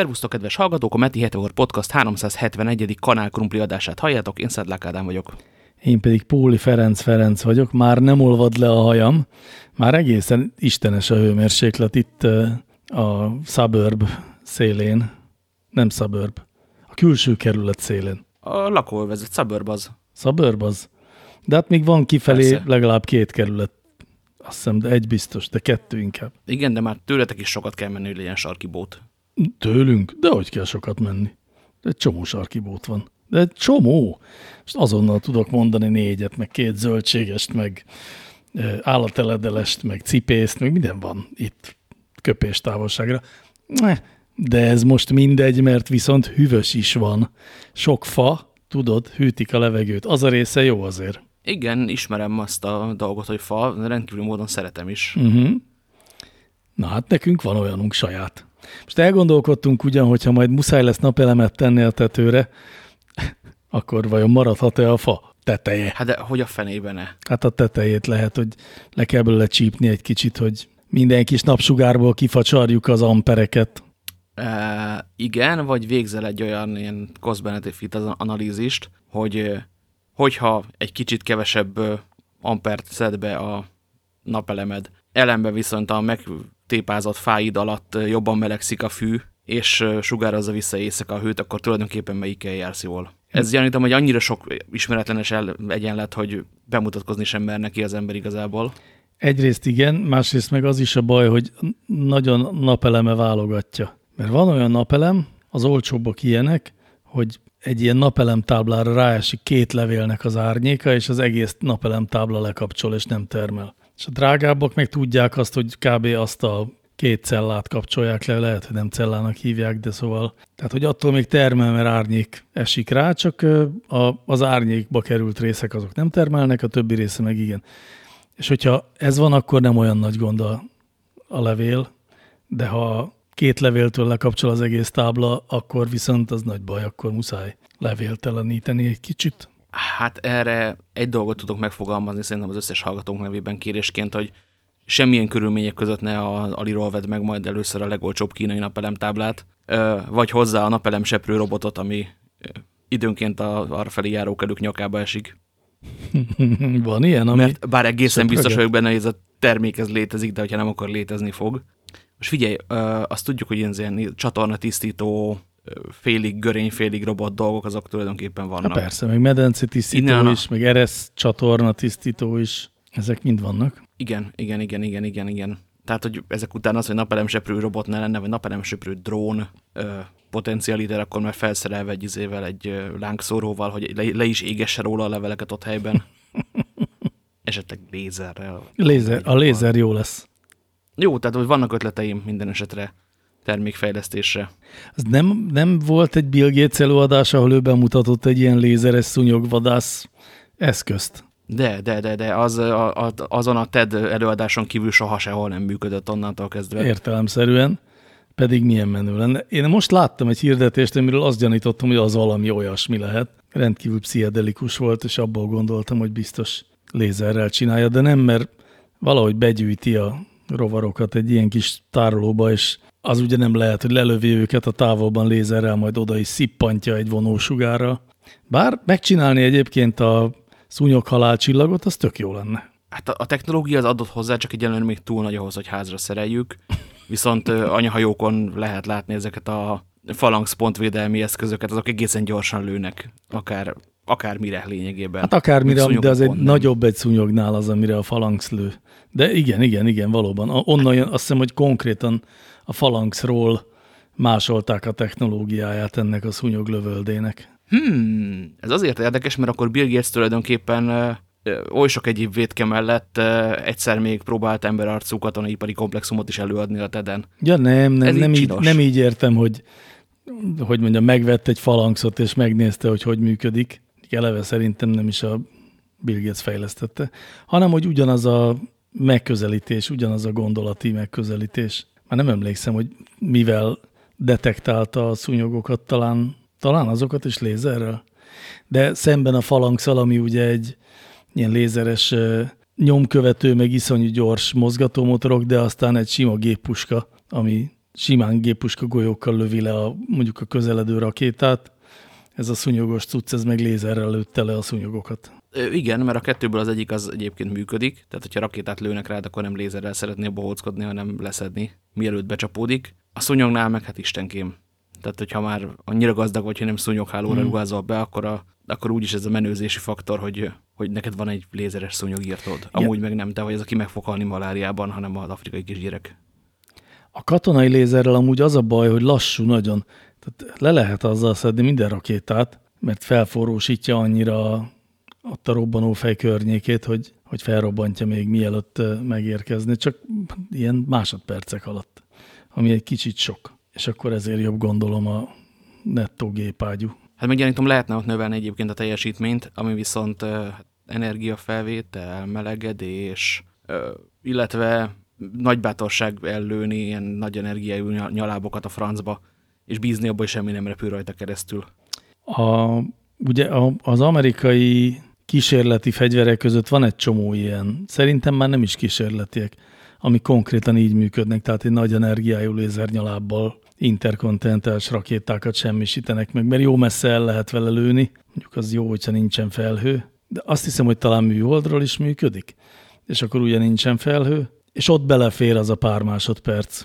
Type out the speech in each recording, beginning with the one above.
Szervusztok, kedves hallgatók! A Meti Heteor Podcast 371. kanál krumpli adását halljátok, én Szedlák Ádám vagyok. Én pedig Póli Ferenc Ferenc vagyok, már nem olvad le a hajam, már egészen istenes a hőmérséklet itt a suburb szélén, nem suburb, a külső kerület szélén. A lakóvezet, suburb az. Suburb az. De hát még van kifelé Persze. legalább két kerület. Azt hiszem, de egy biztos, de kettő inkább. Igen, de már tőletek is sokat kell menni, hogy legyen sarki bót. Tőlünk? De hogy kell sokat menni? De egy csomó sarki bót van. De egy csomó. Most azonnal tudok mondani négyet, meg két zöldségest, meg állateledelest, meg cipészt, meg minden van itt köpés távolságra. De ez most mindegy, mert viszont hűvös is van. Sok fa, tudod, hűtik a levegőt. Az a része jó azért. Igen, ismerem azt a dolgot, hogy fa, rendkívül módon szeretem is. Uh mhm. -huh. Na hát nekünk van olyanunk saját. Most elgondolkodtunk ugyan, hogyha majd muszáj lesz napelemet tenni a tetőre, akkor vajon maradhat-e a fa teteje? Hát de hogy a fenében -e? Hát a tetejét lehet, hogy le kell belőle csípni egy kicsit, hogy minden kis napsugárból kifacsarjuk az ampereket. E, igen, vagy végzel egy olyan ilyen cost-benefit analízist, hogy hogyha egy kicsit kevesebb ampert szed be a napelemed, elembe viszont a megtépázott fáid alatt jobban melegszik a fű, és sugározza vissza éjszaka a hőt, akkor tulajdonképpen melyikkel jársz jól. Ez gyanítom, hogy annyira sok ismeretlenes egyenlet, hogy bemutatkozni sem mer neki az ember igazából. Egyrészt igen, másrészt meg az is a baj, hogy nagyon napeleme válogatja. Mert van olyan napelem, az olcsóbbak ilyenek, hogy egy ilyen napelem táblára ráesik két levélnek az árnyéka, és az egész napelem tábla lekapcsol, és nem termel. És a drágábbak meg tudják azt, hogy kb. azt a két cellát kapcsolják le, lehet, hogy nem cellának hívják, de szóval, tehát hogy attól még termel, mert árnyék esik rá, csak a, az árnyékba került részek azok nem termelnek, a többi része meg igen. És hogyha ez van, akkor nem olyan nagy gond a, a levél, de ha két levéltől lekapcsol az egész tábla, akkor viszont az nagy baj, akkor muszáj levélteleníteni egy kicsit. Hát erre egy dolgot tudok megfogalmazni, szerintem az összes hallgatónk nevében kérésként, hogy semmilyen körülmények között ne a Aliról vedd meg majd először a legolcsóbb kínai napelemtáblát, vagy hozzá a napelem seprő robotot, ami időnként a, arra felé járókelők nyakába esik. Van ilyen, ami... Mert bár egészen biztos vagyok benne, hogy ez a termék ez létezik, de hogyha nem akar létezni fog. Most figyelj, azt tudjuk, hogy ilyen csatorna tisztító, félig görény, félig robot dolgok, azok tulajdonképpen vannak. Há persze, meg medence tisztító Innen is, meg eresz csatorna tisztító is, ezek mind vannak. Igen, igen, igen, igen, igen, igen. Tehát, hogy ezek után az, hogy napelemseprő robot ne lenne, vagy napelemseprő drón ö, potencialiter, akkor már felszerelve egy izével, egy lángszóróval, hogy le, le is égesse róla a leveleket ott helyben. Esetleg lézerrel. Lézer, a lézer jó lesz. Jó, tehát hogy vannak ötleteim minden esetre termékfejlesztésre. Az nem, nem volt egy Bill Gates előadás, ahol ő bemutatott egy ilyen lézeres szúnyogvadász eszközt? De, de, de, de az, a, a, azon a TED előadáson kívül soha sehol nem működött onnantól kezdve. Értelemszerűen, pedig milyen menő lenne. Én most láttam egy hirdetést, amiről azt gyanítottam, hogy az valami olyasmi lehet. Rendkívül pszichedelikus volt, és abból gondoltam, hogy biztos lézerrel csinálja, de nem, mert valahogy begyűjti a rovarokat egy ilyen kis tárolóba, és az ugye nem lehet, hogy lelövi őket a távolban lézerrel, majd oda is szippantja egy vonósugárra. Bár megcsinálni egyébként a szúnyoghalál csillagot, az tök jó lenne. Hát a, a technológia az adott hozzá, csak egyelőre még túl nagy ahhoz, hogy házra szereljük. Viszont anyahajókon lehet látni ezeket a falangszpontvédelmi eszközöket, azok egészen gyorsan lőnek, akár, akár mire lényegében. Hát akármire, de az egy nagyobb egy szúnyognál az, amire a falangsz lő. De igen, igen, igen, valóban. Onnan jön, azt hiszem, hogy konkrétan a falangszról másolták a technológiáját ennek a szúnyoglövöldének. Hmm, ez azért érdekes, mert akkor Bill Gates tulajdonképpen oly sok egyéb vétke mellett egyszer még próbált emberarcú katonaipari komplexumot is előadni a TED-en. Ja nem, nem, nem így, nem így értem, hogy hogy mondjam, megvett egy falangszot és megnézte, hogy hogy működik. Eleve szerintem nem is a Bill Gates fejlesztette, hanem hogy ugyanaz a megközelítés, ugyanaz a gondolati megközelítés. Már nem emlékszem, hogy mivel detektálta a szúnyogokat, talán talán azokat is lézerrel. De szemben a falangszal, ami ugye egy ilyen lézeres nyomkövető, meg iszonyú gyors mozgatómotorok, de aztán egy sima géppuska, ami simán gépuska golyókkal lövi le a, mondjuk a közeledő rakétát, ez a szúnyogos cucc, ez meg lézerrel lőtte le a szúnyogokat. Igen, mert a kettőből az egyik az egyébként működik, tehát hogyha rakétát lőnek rád, akkor nem lézerrel szeretné bohóckodni, hanem leszedni, mielőtt becsapódik. A szúnyognál meg hát istenkém. Tehát, hogyha már annyira gazdag vagy, hogy nem szúnyoghálóra hmm. ruházol be, akkor, a, akkor úgyis ez a menőzési faktor, hogy, hogy neked van egy lézeres szúnyogírtod. Amúgy ja. meg nem te vagy az, aki meg fog halni maláriában, hanem az afrikai kisgyerek. A katonai lézerrel amúgy az a baj, hogy lassú nagyon. Tehát le lehet azzal szedni minden rakétát, mert felforrósítja annyira ott a robbanófej környékét, hogy, hogy felrobbantja még mielőtt megérkezni, csak ilyen másodpercek alatt, ami egy kicsit sok. És akkor ezért jobb gondolom a nettó gépágyú. Hát meggyanítom, lehetne ott növelni egyébként a teljesítményt, ami viszont energiafelvétel, melegedés, illetve nagy bátorság ellőni ilyen nagy energiájú nyalábokat a francba, és bízni abban, hogy semmi nem repül rajta keresztül. A, ugye a, az amerikai kísérleti fegyverek között van egy csomó ilyen. Szerintem már nem is kísérletiek, ami konkrétan így működnek, tehát egy nagy energiájú lézernyalábbal interkontinentális rakétákat semmisítenek meg, mert jó messze el lehet vele lőni, mondjuk az jó, hogyha nincsen felhő, de azt hiszem, hogy talán műholdról is működik, és akkor ugye nincsen felhő, és ott belefér az a pár másodperc.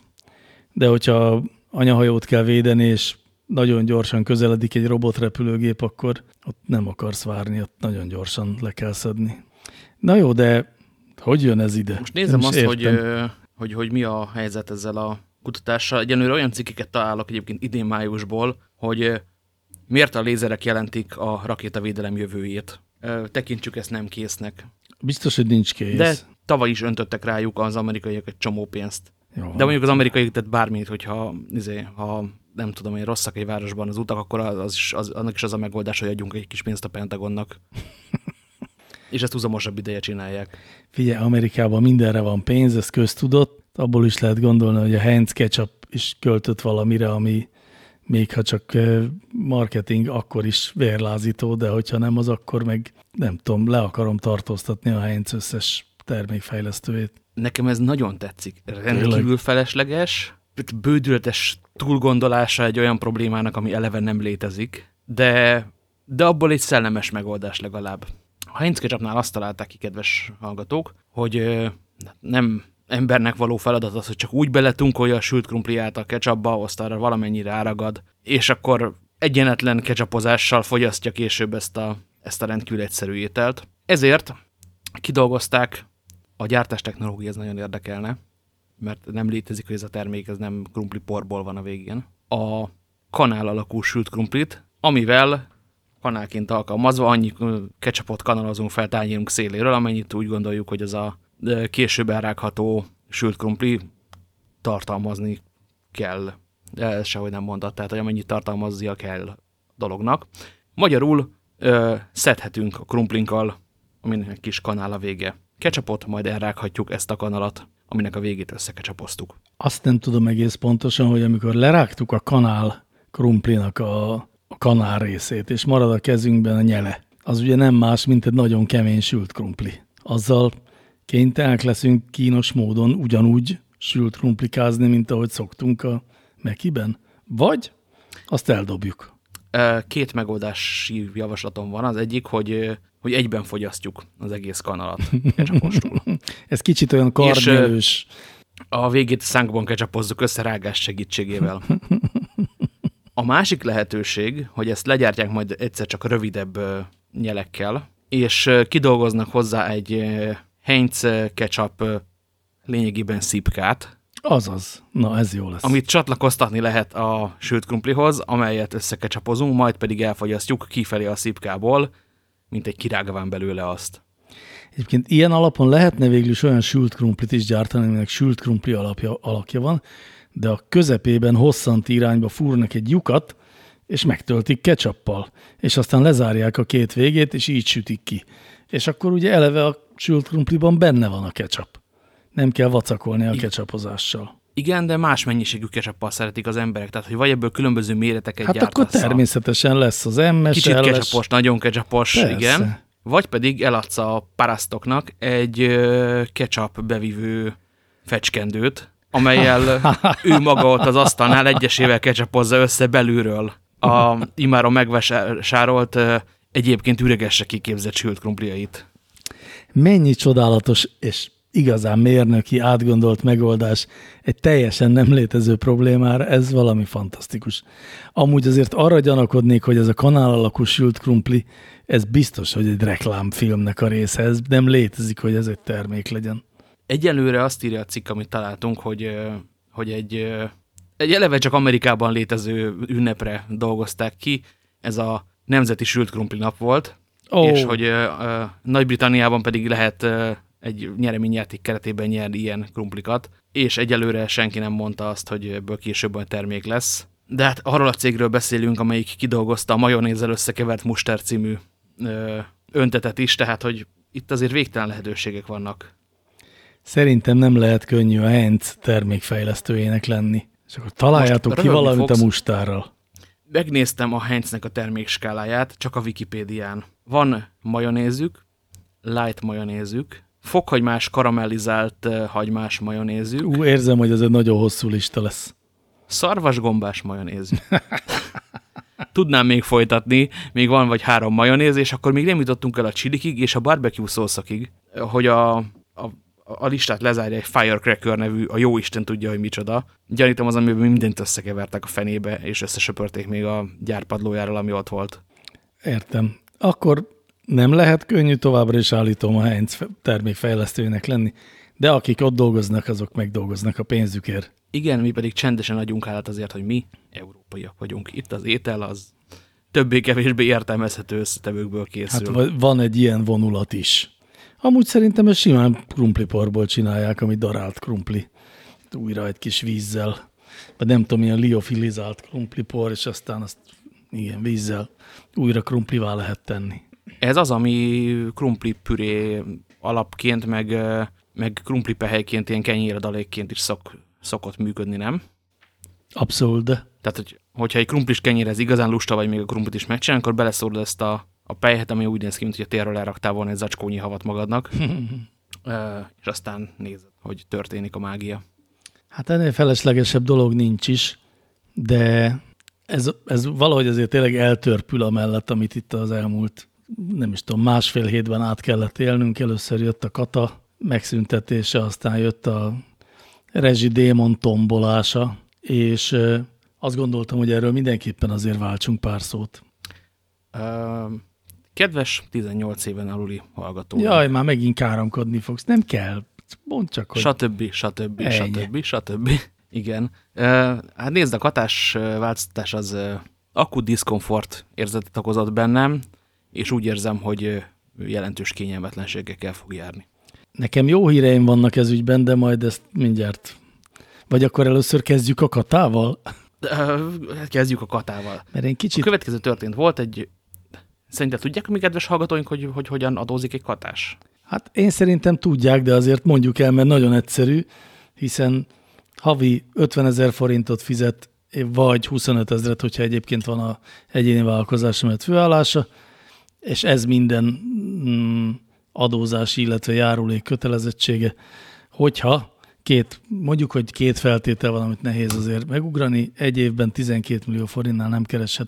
De hogyha anyahajót kell védeni, és nagyon gyorsan közeledik egy robotrepülőgép, akkor ott nem akarsz várni, ott nagyon gyorsan le kell szedni. Na jó, de hogy jön ez ide? Most nézem azt, hogy, hogy, hogy mi a helyzet ezzel a kutatással. Egyenlőre olyan cikkeket találok egyébként idén májusból, hogy miért a lézerek jelentik a rakétavédelem jövőjét. Tekintsük ezt nem késznek. Biztos, hogy nincs kész. De tavaly is öntöttek rájuk az amerikaiak egy csomó pénzt. Jó, De mondjuk az amerikaiak tett bármit, hogyha izé, ha nem tudom, hogy rosszak egy városban az utak, akkor az is, az, annak is az a megoldás, hogy adjunk egy kis pénzt a Pentagonnak. És ezt húzamosabb ideje csinálják. Figyelj, Amerikában mindenre van pénz, ez köztudott. Abból is lehet gondolni, hogy a Heinz Ketchup is költött valamire, ami még ha csak marketing, akkor is vérlázító, de hogyha nem az, akkor meg nem tudom, le akarom tartóztatni a Heinz összes termékfejlesztőjét. Nekem ez nagyon tetszik. Rendkívül felesleges, bődületes túlgondolása egy olyan problémának, ami eleve nem létezik, de, de abból egy szellemes megoldás legalább. A Heinz Ketchupnál azt találták ki, kedves hallgatók, hogy nem embernek való feladat az, hogy csak úgy beletunkolja a sült krumpliát a ketchupba, azt arra valamennyire áragad, és akkor egyenetlen ketchupozással fogyasztja később ezt a, ezt a rendkívül egyszerű ételt. Ezért kidolgozták, a gyártás technológia ez nagyon érdekelne, mert nem létezik, hogy ez a termék ez nem krumpli porból van a végén. A kanál alakú sült krumplit, amivel kanálként alkalmazva annyi ketchupot kanalazunk fel tányérunk széléről, amennyit úgy gondoljuk, hogy ez a később elrágható sült krumpli tartalmazni kell. De ez sehogy nem mondott, tehát hogy amennyit tartalmaznia kell dolognak. Magyarul ö, szedhetünk a krumplinkkal, aminek kis kanál a vége. Ketchupot, majd elrághatjuk ezt a kanalat aminek a végét összekecsapoztuk. Azt nem tudom egész pontosan, hogy amikor lerágtuk a kanál krumplinak a, a kanál részét, és marad a kezünkben a nyele, az ugye nem más, mint egy nagyon kemény sült krumpli. Azzal kénytelenek leszünk kínos módon ugyanúgy sült krumplikázni, mint ahogy szoktunk a Mekiben? Vagy azt eldobjuk. Két megoldási javaslatom van. Az egyik, hogy hogy egyben fogyasztjuk az egész kanalat ketchupostul. Ez kicsit olyan kardjelős. A végét szánkban ketchupozzuk össze rágás segítségével. A másik lehetőség, hogy ezt legyártják majd egyszer csak rövidebb nyelekkel, és kidolgoznak hozzá egy Heinz ketchup lényegében szipkát. Azaz. Na, ez jó lesz. Amit csatlakoztatni lehet a sült krumplihoz, amelyet összekecsapozunk, majd pedig elfogyasztjuk kifelé a szipkából, mint egy kirágván belőle azt. Egyébként ilyen alapon lehetne végül is olyan sült krumplit is gyártani, aminek sült krumpli alapja, alakja van, de a közepében hosszant irányba fúrnak egy lyukat, és megtöltik ketchuppal, és aztán lezárják a két végét, és így sütik ki. És akkor ugye eleve a sült krumpliban benne van a ketchup. Nem kell vacakolni a ketchupozással. Igen, de más mennyiségű ketchuppal szeretik az emberek, tehát hogy vagy ebből különböző méreteket Hát akkor természetesen lesz az MS, Kicsit ketchupos, nagyon ketchupos, igen. Vagy pedig eladsz a parasztoknak egy ketchup bevívő fecskendőt, amelyel ő maga ott az asztalnál egyesével kecsapozza össze belülről a imáron megvásárolt, egyébként üregesre kiképzett sült krumpliait. Mennyi csodálatos és igazán mérnöki, átgondolt megoldás egy teljesen nem létező problémára, ez valami fantasztikus. Amúgy azért arra gyanakodnék, hogy ez a kanál alakú sült krumpli, ez biztos, hogy egy reklámfilmnek a része, ez nem létezik, hogy ez egy termék legyen. Egyelőre azt írja a cikk, amit találtunk, hogy, hogy egy, egy eleve csak Amerikában létező ünnepre dolgozták ki, ez a Nemzeti Sült Krumpli nap volt, oh. és hogy Nagy-Britanniában pedig lehet egy nyereményjáték keretében nyerni ilyen krumplikat, és egyelőre senki nem mondta azt, hogy ebből később olyan termék lesz. De hát arról a cégről beszélünk, amelyik kidolgozta a majonézzel összekevert muster című ö, öntetet is, tehát hogy itt azért végtelen lehetőségek vannak. Szerintem nem lehet könnyű a Heinz termékfejlesztőjének lenni. És akkor találjátok Most ki valamit fogsz. a mustárral. Megnéztem a Heinznek a termékskáláját, csak a Wikipédián. Van majonézük, light majonézük, fokhagymás karamellizált hagymás majonézük. Ú, érzem, hogy ez egy nagyon hosszú lista lesz. Szarvasgombás majonézük. Tudnám még folytatni, még van vagy három majonéz, és akkor még nem jutottunk el a csilikig és a barbecue szószakig, hogy a, a, a listát lezárja egy Firecracker nevű, a jó Isten tudja, hogy micsoda. Gyanítom az, amiben mindent összekevertek a fenébe, és összesöpörték még a gyárpadlójáról, ami ott volt. Értem. Akkor nem lehet könnyű továbbra is állítom a Heinz termékfejlesztőjének lenni, de akik ott dolgoznak, azok megdolgoznak a pénzükért. Igen, mi pedig csendesen adjunk állat azért, hogy mi európaiak vagyunk. Itt az étel az többé-kevésbé értelmezhető összetevőkből készül. Hát van egy ilyen vonulat is. Amúgy szerintem ezt simán krumpliporból csinálják, ami darált krumpli. Újra egy kis vízzel. Vagy nem tudom, ilyen liofilizált krumplipor, és aztán azt igen, vízzel újra krumplivá lehet tenni. Ez az, ami krumpli püré alapként, meg, meg krumpli pehelyként, ilyen kenyéradalékként is szok, szokott működni, nem? Abszolút. Tehát, hogy, hogyha egy krumplis kenyérez igazán lusta vagy még a krumplit is megcsinál, akkor beleszórod ezt a, a pejhet, ami úgy néz ki, mint hogy a térről elraktál volna egy zacskónyi havat magadnak, és aztán nézed, hogy történik a mágia. Hát ennél feleslegesebb dolog nincs is, de ez, ez valahogy azért tényleg eltörpül mellett, amit itt az elmúlt nem is tudom, másfél hétben át kellett élnünk. Először jött a kata megszüntetése, aztán jött a rezsidémon tombolása, és azt gondoltam, hogy erről mindenképpen azért váltsunk pár szót. Kedves 18 éven aluli hallgató. Jaj, már megint káromkodni fogsz. Nem kell. Mondd csak, hogy... Stb. stb. Ennyi. stb. stb. Igen. Hát nézd, a katás változtatás az akut diszkomfort érzetet okozott bennem, és úgy érzem, hogy jelentős kényelmetlenségekkel fog járni. Nekem jó híreim vannak ez ügyben, de majd ezt mindjárt. Vagy akkor először kezdjük a katával? Hát kezdjük a katával. Mert én kicsit... A következő történt. Volt egy... Szerinted tudják, mi kedves hallgatóink, hogy, hogy hogyan adózik egy katás? Hát én szerintem tudják, de azért mondjuk el, mert nagyon egyszerű, hiszen havi 50 ezer forintot fizet, vagy 25 ezeret, hogyha egyébként van a egyéni vállalkozás mellett főállása, és ez minden mm, adózási, illetve járulék kötelezettsége, hogyha két, mondjuk, hogy két feltétel van, amit nehéz azért megugrani, egy évben 12 millió forintnál nem kereshet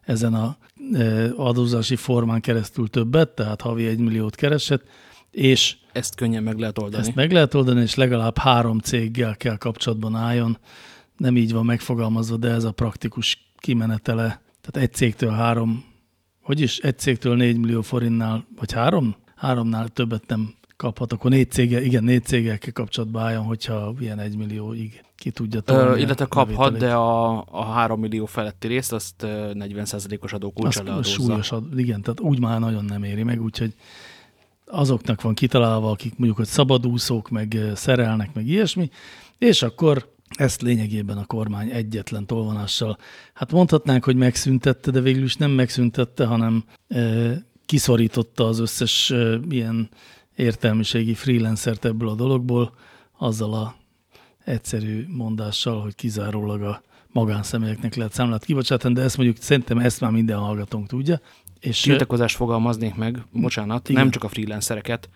ezen a e, adózási formán keresztül többet, tehát havi egy milliót keresett, és ezt könnyen meg lehet oldani. Ezt meg lehet oldani, és legalább három céggel kell kapcsolatban álljon. Nem így van megfogalmazva, de ez a praktikus kimenetele. Tehát egy cégtől három hogy is egy cégtől 4 millió forintnál, vagy három? Háromnál többet nem kaphat, akkor négy cége, igen, négy cégekkel kapcsolatban álljon, hogyha ilyen egy millióig ki tudja tolni. illetve kaphat, de a, a 3 millió feletti részt azt 40%-os adókulcsal leadózza. Súlyos ad, igen, tehát úgy már nagyon nem éri meg, úgyhogy azoknak van kitalálva, akik mondjuk, hogy szabadúszók, meg szerelnek, meg ilyesmi, és akkor ezt lényegében a kormány egyetlen tolvonással, hát mondhatnánk, hogy megszüntette, de végül is nem megszüntette, hanem e, kiszorította az összes e, ilyen értelmiségi freelancert ebből a dologból, azzal a egyszerű mondással, hogy kizárólag a magánszemélyeknek lehet számlát kibocsátani, de ezt mondjuk szerintem ezt már minden hallgatónk tudja. És Tiltakozást fogalmaznék meg, bocsánat, igen. nem csak a freelancereket,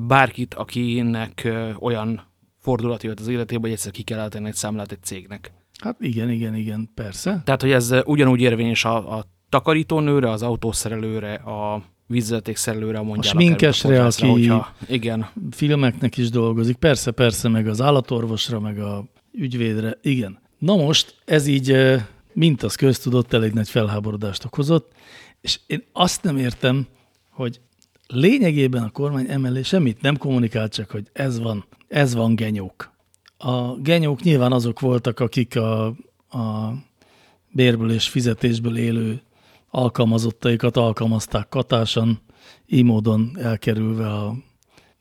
bárkit, akinek olyan fordulat jött az életébe, hogy egyszer ki kell tenni egy számlát egy cégnek. Hát igen, igen, igen, persze. Tehát, hogy ez ugyanúgy érvényes a, a takarítónőre, az autószerelőre, a vízvezetékszerelőre, a sminkesre, aki hogyha, igen. filmeknek is dolgozik, persze, persze, meg az állatorvosra, meg a ügyvédre, igen. Na most ez így, mint az köztudott, elég nagy felháborodást okozott, és én azt nem értem, hogy lényegében a kormány emellé semmit nem kommunikált, csak hogy ez van, ez van genyók. A genyók nyilván azok voltak, akik a, a bérből és fizetésből élő alkalmazottaikat alkalmazták katásan, így módon elkerülve a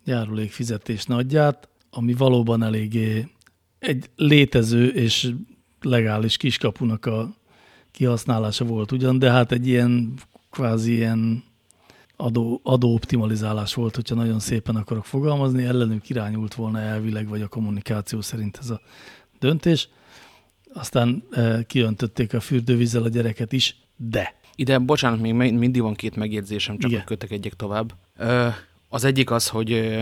járulék fizetés nagyját, ami valóban eléggé egy létező és legális kiskapunak a kihasználása volt ugyan, de hát egy ilyen kvázi ilyen adó, adóoptimalizálás volt, hogyha nagyon szépen akarok fogalmazni, ellenük irányult volna elvileg, vagy a kommunikáció szerint ez a döntés. Aztán e, kiöntötték a fürdővízzel a gyereket is, de. Ide, bocsánat, még mindig van két megjegyzésem, csak Igen. kötek egyek tovább. Ö, az egyik az, hogy ö,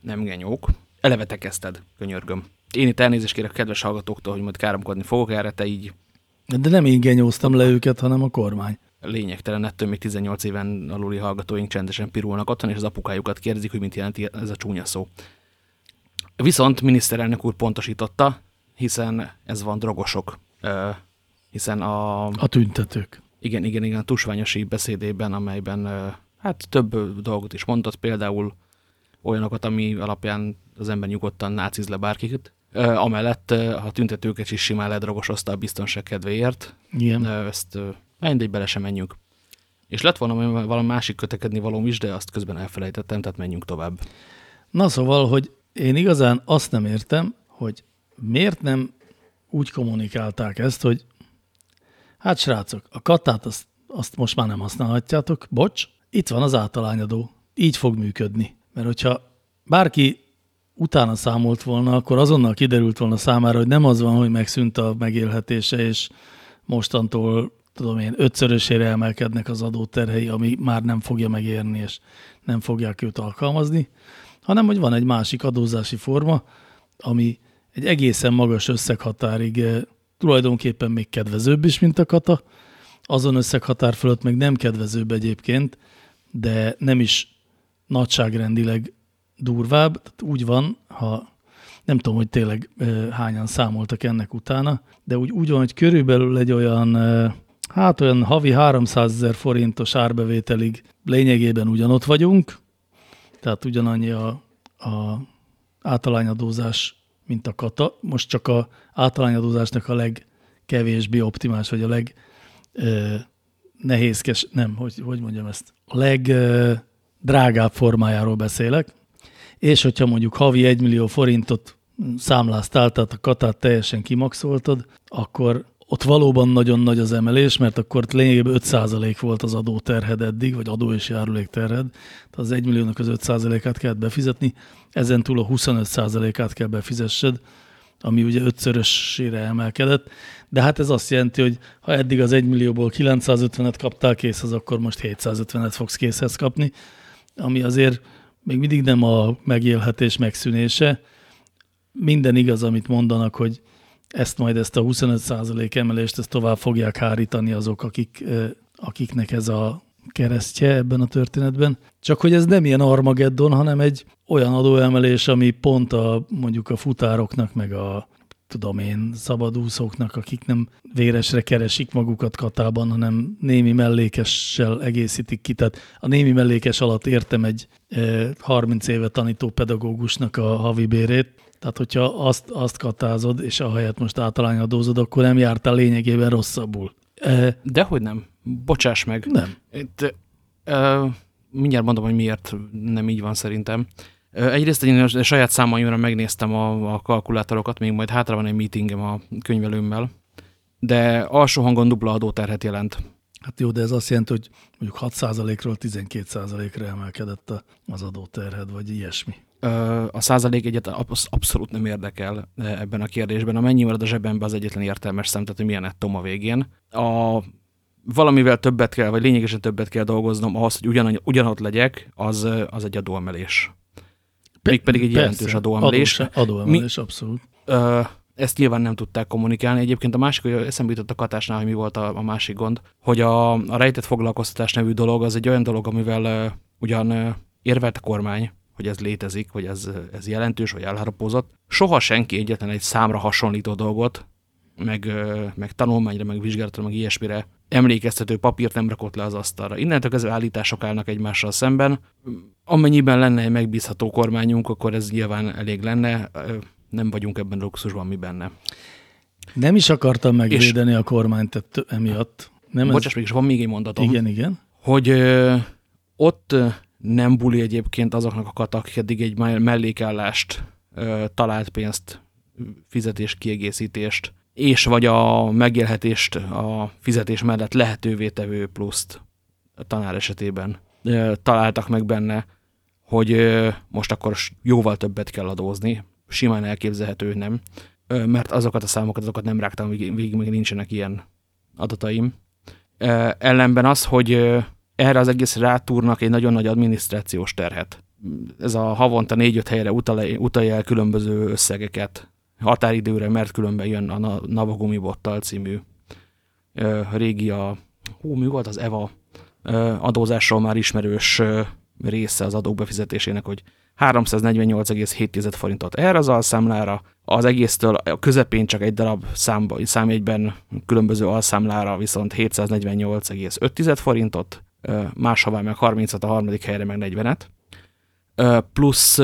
nem genyók. Eleve te kezdted, könyörgöm. Én itt elnézést kérek a kedves hallgatóktól, hogy majd káromkodni fogok erre, te így... De nem én genyóztam le őket, hanem a kormány lényegtelen, ettől még 18 éven aluli hallgatóink csendesen pirulnak otthon, és az apukájukat kérdezik, hogy mit jelenti ez a csúnya szó. Viszont miniszterelnök úr pontosította, hiszen ez van drogosok, hiszen a... A tüntetők. Igen, igen, igen, a tusványosi beszédében, amelyben hát több dolgot is mondott, például olyanokat, ami alapján az ember nyugodtan náciz le bárkit, amellett a tüntetőket is simán ledrogosozta a biztonság kedvéért. Igen. Ezt mindegy, bele sem menjünk. És lett volna valami másik kötekedni valóm is, de azt közben elfelejtettem, tehát menjünk tovább. Na szóval, hogy én igazán azt nem értem, hogy miért nem úgy kommunikálták ezt, hogy hát srácok, a katát azt, azt most már nem használhatjátok, bocs, itt van az általányadó, így fog működni. Mert hogyha bárki utána számolt volna, akkor azonnal kiderült volna számára, hogy nem az van, hogy megszűnt a megélhetése, és mostantól tudom én, ötszörösére emelkednek az adóterhei, ami már nem fogja megérni, és nem fogják őt alkalmazni, hanem hogy van egy másik adózási forma, ami egy egészen magas összeghatárig eh, tulajdonképpen még kedvezőbb is, mint a kata, azon összeghatár fölött meg nem kedvezőbb egyébként, de nem is nagyságrendileg durvább, tehát úgy van, ha nem tudom, hogy tényleg eh, hányan számoltak ennek utána, de úgy, úgy van, hogy körülbelül egy olyan eh, hát olyan havi 300 ezer forintos árbevételig lényegében ugyanott vagyunk, tehát ugyanannyi a, a általányadózás, mint a kata. Most csak a általányadózásnak a legkevésbé optimális, vagy a leg ö, nehézkes, nem, hogy, hogy mondjam ezt, a legdrágább formájáról beszélek, és hogyha mondjuk havi 1 millió forintot számláztál, tehát a katát teljesen kimaxoltad, akkor ott valóban nagyon nagy az emelés, mert akkor lényegében 5% volt az adóterhed eddig, vagy adó és járulékterhed, tehát az 1 milliónak az 5%-át kellett befizetni, ezen túl a 25%-át kell befizessed, ami ugye ötszörösére emelkedett, de hát ez azt jelenti, hogy ha eddig az 1 millióból 950-et kaptál készhez, akkor most 750-et fogsz készhez kapni, ami azért még mindig nem a megélhetés megszűnése. Minden igaz, amit mondanak, hogy ezt majd ezt a 25% emelést ezt tovább fogják hárítani azok, akik, akiknek ez a keresztje ebben a történetben. Csak hogy ez nem ilyen Armageddon, hanem egy olyan adóemelés, ami pont a, mondjuk a futároknak, meg a tudom én, szabadúszóknak, akik nem véresre keresik magukat katában, hanem némi mellékessel egészítik ki. Tehát a némi mellékes alatt értem egy 30 éve tanító pedagógusnak a havi bérét, tehát, hogyha azt, azt katázod, és ahelyett most általányadózod, akkor nem jártál lényegében rosszabbul. Dehogy nem. Bocsáss meg. Nem. Itt, uh, mindjárt mondom, hogy miért nem így van szerintem. Uh, egyrészt én a saját számaimra megnéztem a, a kalkulátorokat, még majd hátra van egy meetingem a könyvelőmmel, de alsó hangon dupla adóterhet jelent. Hát jó, de ez azt jelenti, hogy mondjuk 6%-ról 12%-ra emelkedett az adóterhed, vagy ilyesmi a százalék egyet abszolút nem érdekel ebben a kérdésben. A mennyi marad a zsebembe az egyetlen értelmes szem, tehát hogy milyen nettom a végén. A valamivel többet kell, vagy lényegesen többet kell dolgoznom ahhoz, hogy ugyan, ugyanott legyek, az, az egy adóemelés. Mégpedig egy jelentős Persze, adóemelés. Adós, adóemelés, Mi, abszolút. Ö, ezt nyilván nem tudták kommunikálni. Egyébként a másik, hogy eszembe jutott a katásnál, hogy mi volt a, a másik gond, hogy a, a rejtett foglalkoztatás nevű dolog az egy olyan dolog, amivel uh, ugyan uh, érvelt a kormány, hogy ez létezik, vagy ez, ez jelentős, vagy elharapózott. Soha senki egyetlen egy számra hasonlító dolgot, meg, meg tanulmányra, meg vizsgálatra, meg ilyesmire emlékeztető papírt nem rakott le az asztalra. Innentől kezdve állítások állnak egymással szemben. Amennyiben lenne egy megbízható kormányunk, akkor ez nyilván elég lenne nem vagyunk ebben luxusban mi benne. Nem is akartam megvédeni és, a kormányt emiatt. Nem bocsáss, ez... mégis van még egy mondatom. Igen, igen. Hogy ö, ott nem buli egyébként azoknak a katak, akik eddig egy mellékállást, talált pénzt, fizetés kiegészítést, és vagy a megélhetést a fizetés mellett lehetővé tevő pluszt a tanár esetében találtak meg benne, hogy most akkor jóval többet kell adózni, simán elképzelhető, nem. Mert azokat a számokat, azokat nem rágtam végig még nincsenek ilyen adataim. Ellenben az, hogy erre az egész rátúrnak egy nagyon nagy adminisztrációs terhet. Ez a havonta négy-öt helyre utalja el különböző összegeket határidőre, mert különben jön a Navagumi Bottal című régi a, hú, mi volt az EVA adózásról már ismerős része az adók befizetésének, hogy 348,7 forintot erre az alszámlára, az egésztől a közepén csak egy darab számba, számjegyben különböző alszámlára viszont 748,5 forintot, máshová meg 30 a harmadik helyre meg 40-et. Plusz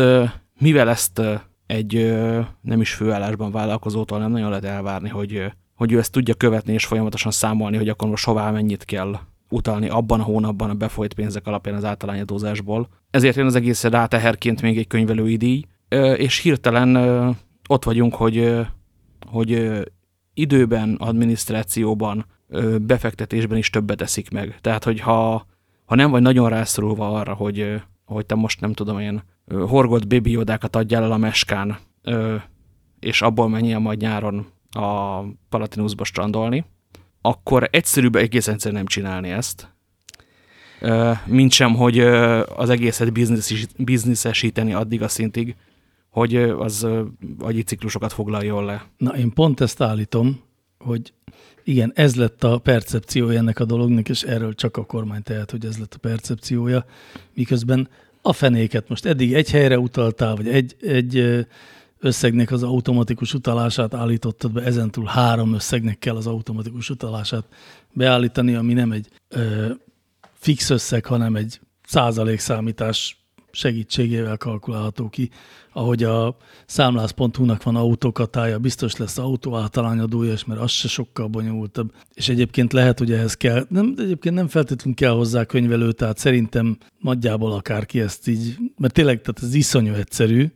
mivel ezt egy nem is főállásban vállalkozótól nem nagyon lehet elvárni, hogy, hogy ő ezt tudja követni és folyamatosan számolni, hogy akkor most hová mennyit kell utalni abban a hónapban a befolyt pénzek alapján az általányadózásból. Ezért jön az egész ráteherként még egy könyvelői díj, és hirtelen ott vagyunk, hogy, hogy időben, adminisztrációban, befektetésben is többet eszik meg. Tehát, hogy ha, nem vagy nagyon rászorulva arra, hogy, hogy te most nem tudom, ilyen horgott baby adjál el a meskán, és abból menjél majd nyáron a Palatinusba strandolni, akkor egyszerűbb egész egyszerűen nem csinálni ezt, mint sem, hogy az egészet bizniszesíteni addig a szintig, hogy az agyi ciklusokat foglaljon le. Na, én pont ezt állítom, hogy igen, ez lett a percepciója ennek a dolognak, és erről csak a kormány tehet, hogy ez lett a percepciója, miközben a fenéket most eddig egy helyre utaltál, vagy egy, egy összegnek az automatikus utalását állítottad be, ezentúl három összegnek kell az automatikus utalását beállítani, ami nem egy ö, fix összeg, hanem egy százalékszámítás segítségével kalkulálható ki. Ahogy a számlász.hu-nak van autókatája, biztos lesz autó általányadója, és mert az se sokkal bonyolultabb. És egyébként lehet, hogy ehhez kell, nem, egyébként nem feltétlenül kell hozzá könyvelő, tehát szerintem nagyjából akárki ezt így, mert tényleg tehát ez iszonyú egyszerű,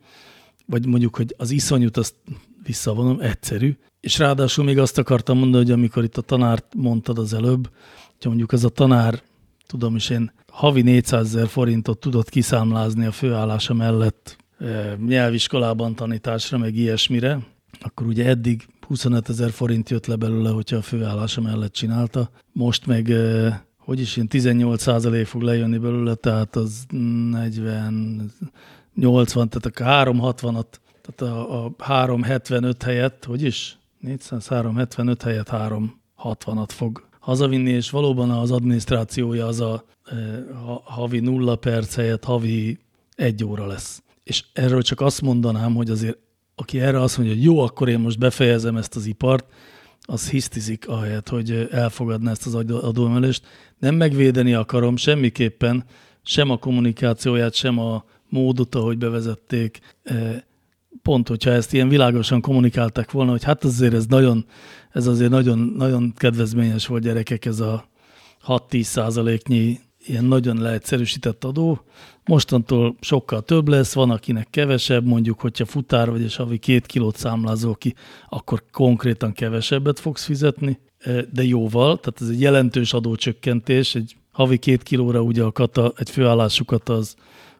vagy mondjuk, hogy az iszonyút azt visszavonom, egyszerű. És ráadásul még azt akartam mondani, hogy amikor itt a tanárt mondtad az előbb, hogy mondjuk ez a tanár, tudom is én, havi 400 ezer forintot tudott kiszámlázni a főállása mellett e, nyelviskolában tanításra, meg ilyesmire, akkor ugye eddig 25 ezer forint jött le belőle, hogyha a főállása mellett csinálta. Most meg, e, hogy is én 18 százalék fog lejönni belőle, tehát az 40, 80, tehát a 360-at, tehát a, a 375 helyett, hogy is? 475 helyett 360-at fog hazavinni, és valóban az adminisztrációja az a e, havi nulla perc helyett havi egy óra lesz. És erről csak azt mondanám, hogy azért aki erre azt mondja, hogy jó, akkor én most befejezem ezt az ipart, az hisztizik ahelyett, hogy elfogadná ezt az adóemelést. Nem megvédeni akarom semmiképpen, sem a kommunikációját, sem a módot, ahogy bevezették, e, pont, hogyha ezt ilyen világosan kommunikálták volna, hogy hát azért ez nagyon, ez azért nagyon, nagyon kedvezményes volt gyerekek, ez a 6-10 százaléknyi ilyen nagyon leegyszerűsített adó. Mostantól sokkal több lesz, van akinek kevesebb, mondjuk, hogyha futár vagy és havi két kilót számlázol ki, akkor konkrétan kevesebbet fogsz fizetni, e, de jóval, tehát ez egy jelentős adócsökkentés, egy havi két kilóra ugye a kata, egy főállásukat az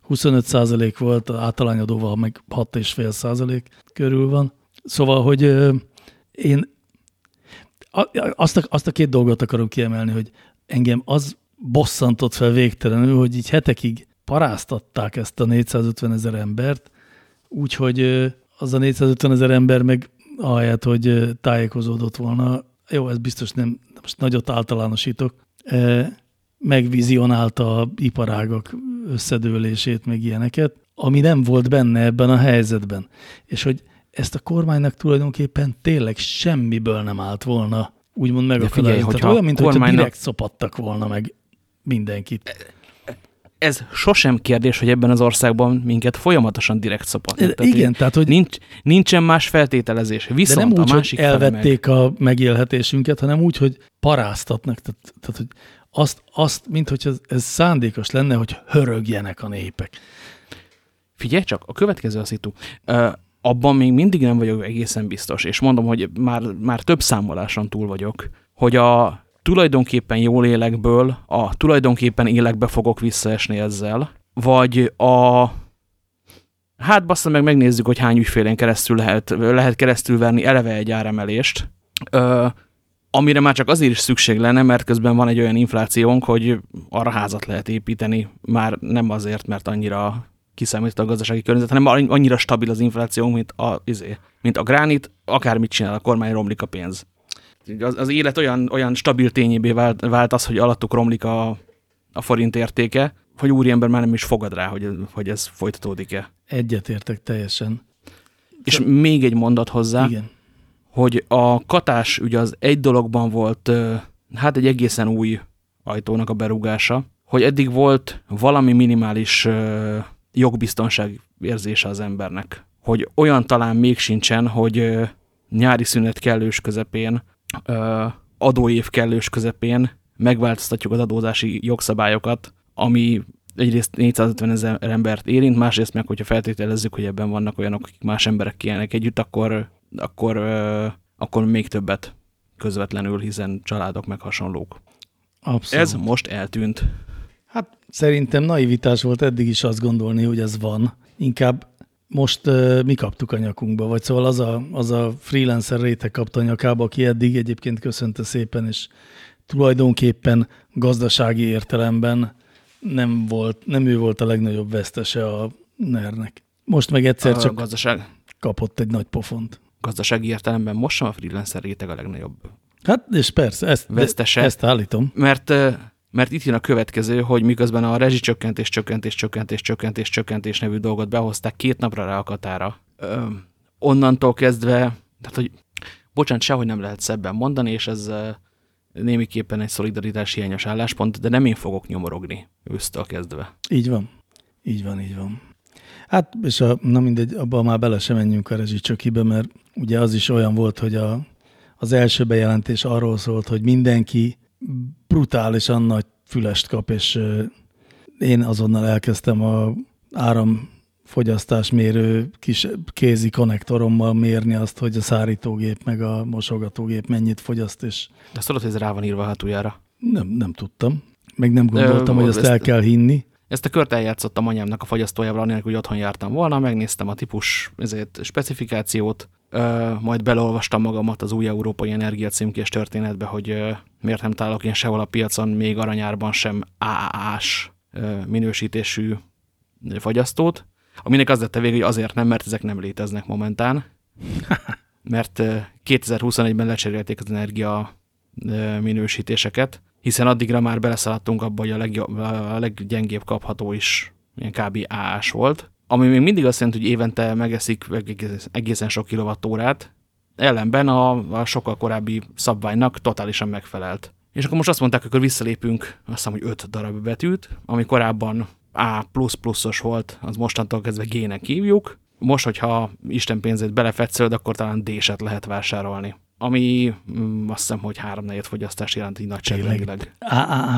25 százalék volt, általányadóval meg 6,5 százalék körül van. Szóval, hogy én azt a, azt a két dolgot akarom kiemelni, hogy engem az bosszantott fel végtelenül, hogy így hetekig paráztatták ezt a 450 ezer embert, Úgyhogy az a 450 ezer ember meg ahelyett, hogy tájékozódott volna, jó, ez biztos nem, most nagyot általánosítok, megvizionálta iparágak összedőlését, meg ilyeneket, ami nem volt benne ebben a helyzetben. És hogy ezt a kormánynak tulajdonképpen tényleg semmiből nem állt volna úgymond megakadályozni. Tehát olyan, mint kormánynak... hogyha direkt szopattak volna meg mindenkit. Ez sosem kérdés, hogy ebben az országban minket folyamatosan direkt szopatnak. Tehát igen, tehát hogy... Nincs, nincsen más feltételezés. Viszont de nem úgy, a másik hogy elvették meg... a megélhetésünket, hanem úgy, hogy paráztatnak. Tehát, tehát hogy azt, azt mint hogy ez, szándékos lenne, hogy hörögjenek a népek. Figyelj csak, a következő a szitu. Abban még mindig nem vagyok egészen biztos, és mondom, hogy már, már több számoláson túl vagyok, hogy a tulajdonképpen jól élekből a tulajdonképpen élekbe fogok visszaesni ezzel, vagy a hát bassza meg megnézzük, hogy hány ügyfélen keresztül lehet, lehet keresztül verni eleve egy áremelést, ö, amire már csak azért is szükség lenne, mert közben van egy olyan inflációnk, hogy arra házat lehet építeni, már nem azért, mert annyira kiszámított a gazdasági környezet, hanem annyira stabil az infláció, mint a, izé, mint a gránit, akármit csinál a kormány, romlik a pénz. Az, az élet olyan, olyan stabil tényébé vált, vált az, hogy alattuk romlik a, a forint értéke, hogy úriember már nem is fogad rá, hogy, hogy ez folytatódik-e. Egyetértek teljesen. És Csak... még egy mondat hozzá, Igen. Hogy a katás ugye az egy dologban volt, hát egy egészen új ajtónak a berúgása, hogy eddig volt valami minimális jogbiztonság érzése az embernek. Hogy olyan talán még sincsen, hogy nyári szünet kellős közepén, adóév kellős közepén megváltoztatjuk az adózási jogszabályokat, ami egyrészt 450 ezer embert érint, másrészt meg, hogyha feltételezzük, hogy ebben vannak olyanok, akik más emberek kiállnak együtt, akkor, akkor, akkor még többet közvetlenül, hiszen családok meg hasonlók. Abszolút. Ez most eltűnt. Hát szerintem naivitás volt eddig is azt gondolni, hogy ez van. Inkább most uh, mi kaptuk a nyakunkba, vagy szóval az a, az a freelancer réteg kapta a nyakába, aki eddig egyébként köszönte szépen, és tulajdonképpen gazdasági értelemben nem, volt, nem ő volt a legnagyobb vesztese a NER-nek. Most meg egyszer a csak gazdaság. kapott egy nagy pofont. Gazdasági értelemben most sem a freelancer réteg a legnagyobb Hát, és persze, ezt, vesztese, ezt állítom. Mert mert itt jön a következő, hogy miközben a rezsicsökkentés, csökkentés, csökkentés, csökkentés, csökkentés nevű dolgot behozták két napra rá a katára. Ö, onnantól kezdve, tehát hogy bocsánat, sehogy nem lehet szebben mondani, és ez némiképpen egy szolidaritás hiányos álláspont, de nem én fogok nyomorogni ősztől kezdve. Így van. Így van, így van. Hát, és a, na mindegy, abban már bele sem menjünk a rezsicsökibe, mert ugye az is olyan volt, hogy a, az első bejelentés arról szólt, hogy mindenki brutálisan nagy fülest kap, és én azonnal elkezdtem a áramfogyasztás mérő kis kézi konnektorommal mérni azt, hogy a szárítógép meg a mosogatógép mennyit fogyaszt. És De azt tudod, hogy ez rá van írva a hátuljára? Nem, nem tudtam. Meg nem gondoltam, Ö, hogy ezt el kell hinni. Ezt a kört eljátszottam anyámnak a fogyasztójával, anélkül, hogy otthon jártam volna, megnéztem a típus ezért specifikációt, Ö, majd belolvastam magamat az új európai energia címkés történetbe, hogy ö, miért nem találok én sehol a piacon, még aranyárban sem AAA-s minősítésű fagyasztót, aminek az lett a vége, hogy azért nem, mert ezek nem léteznek momentán, mert 2021-ben lecserélték az energia minősítéseket, hiszen addigra már beleszaladtunk abba, hogy a, legjobb, a leggyengébb kapható is ilyen kb. AA-s volt, ami még mindig azt jelenti, hogy évente megeszik egészen sok kilovattórát, ellenben a, a sokkal korábbi szabványnak totálisan megfelelt. És akkor most azt mondták, akkor visszalépünk, azt hiszem, hogy 5 darab betűt, ami korábban A++-os volt, az mostantól kezdve G-nek hívjuk. Most, hogyha Isten pénzét belefetszöld, akkor talán D-set lehet vásárolni. Ami mm, azt hiszem, hogy három negyed fogyasztás jelent így nagyságrendileg.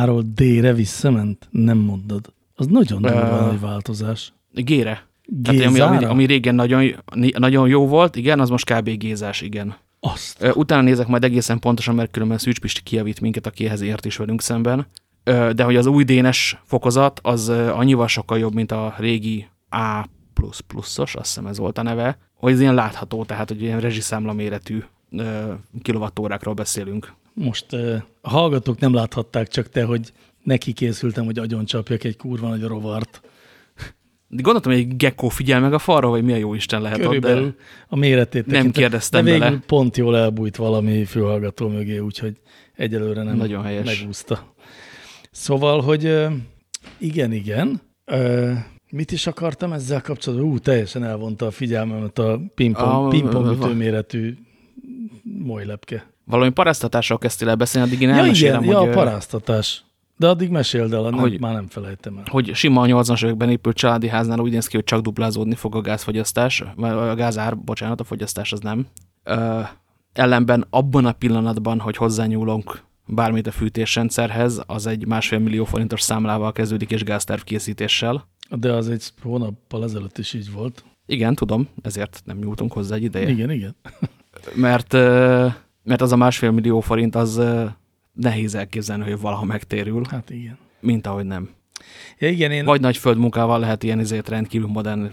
A-ról D-re visszament? Nem mondod. Az nagyon uh, nagy változás. G-re. Tehát, ami, ami, ami régen nagyon, nagyon jó volt, igen, az most kb. gézás, igen. Azt. Utána nézek majd egészen pontosan, mert különben Szűcs Pisti kijavít minket, aki ehhez ért is velünk szemben. De hogy az új dénes fokozat, az annyival sokkal jobb, mint a régi A++-os, azt hiszem ez volt a neve, hogy ez ilyen látható, tehát hogy ilyen rezsiszámla méretű kilovattórákról beszélünk. Most a hallgatók nem láthatták csak te, hogy neki készültem, hogy agyon csapjak egy kurva nagy rovart Gondoltam, hogy egy gecko figyel meg a falra, vagy mi a jó Isten lehet Körülbelül ott, de a méretét nem tekintve, kérdeztem de végül bele. pont jól elbújt valami fülhallgató mögé, úgyhogy egyelőre nem Nagyon helyes. megúszta. Szóval, hogy igen, igen. Mit is akartam ezzel kapcsolatban? Ú, teljesen elvonta a figyelmemet a pingpong, A- pingpong méretű molylepke. Valami paráztatásról kezdtél el beszélni, addig én Ja, elmesélem, igen, ja, hogy, a ö, paráztatás. De addig meséld el, nem, Hogy- már nem felejtem el. hogy sima a 80-as években épült családi háznál úgy néz ki, hogy csak duplázódni fog a gázfogyasztás, a gázár, bocsánat, a fogyasztás az nem. Ö, ellenben abban a pillanatban, hogy hozzányúlunk bármit a fűtésrendszerhez, az egy másfél millió forintos számlával kezdődik és gázterv készítéssel. De az egy hónappal ezelőtt is így volt. Igen, tudom, ezért nem nyúltunk hozzá egy ideje. Igen, igen. Mert, mert az a másfél millió forint az nehéz elképzelni, hogy valaha megtérül, Hát igen. mint ahogy nem. Ja, igen, én... Vagy nagy földmunkával lehet ilyen ezért rendkívül modern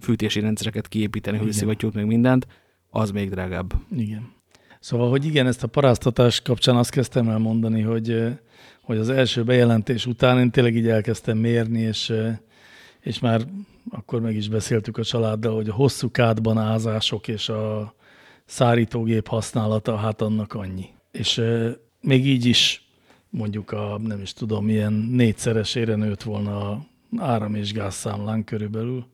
fűtési rendszereket kiépíteni, hőszivattyút, meg mindent, az még drágább. Igen. Szóval, hogy igen, ezt a paráztatás kapcsán azt kezdtem el mondani, hogy, hogy az első bejelentés után én tényleg így elkezdtem mérni, és, és már akkor meg is beszéltük a családdal, hogy a hosszú kádban ázások és a szárítógép használata, hát annak annyi. És még így is mondjuk a, nem is tudom, milyen négyszeresére nőtt volna a áram- és gázszámlán körülbelül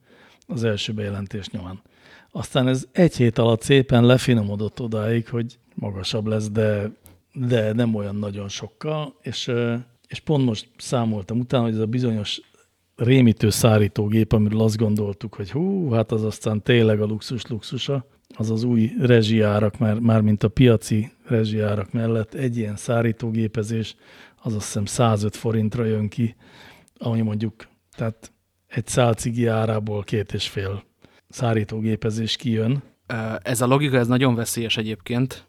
az első bejelentés nyomán. Aztán ez egy hét alatt szépen lefinomodott odáig, hogy magasabb lesz, de, de nem olyan nagyon sokkal, és, és pont most számoltam utána, hogy ez a bizonyos rémítő szárítógép, amiről azt gondoltuk, hogy hú, hát az aztán tényleg a luxus luxusa, az az új rezsijárak, már, már mint a piaci rezsijárak mellett egy ilyen szárítógépezés, az azt hiszem 105 forintra jön ki, ami mondjuk, tehát egy szál cigi árából két és fél szárítógépezés kijön. Ez a logika, ez nagyon veszélyes egyébként.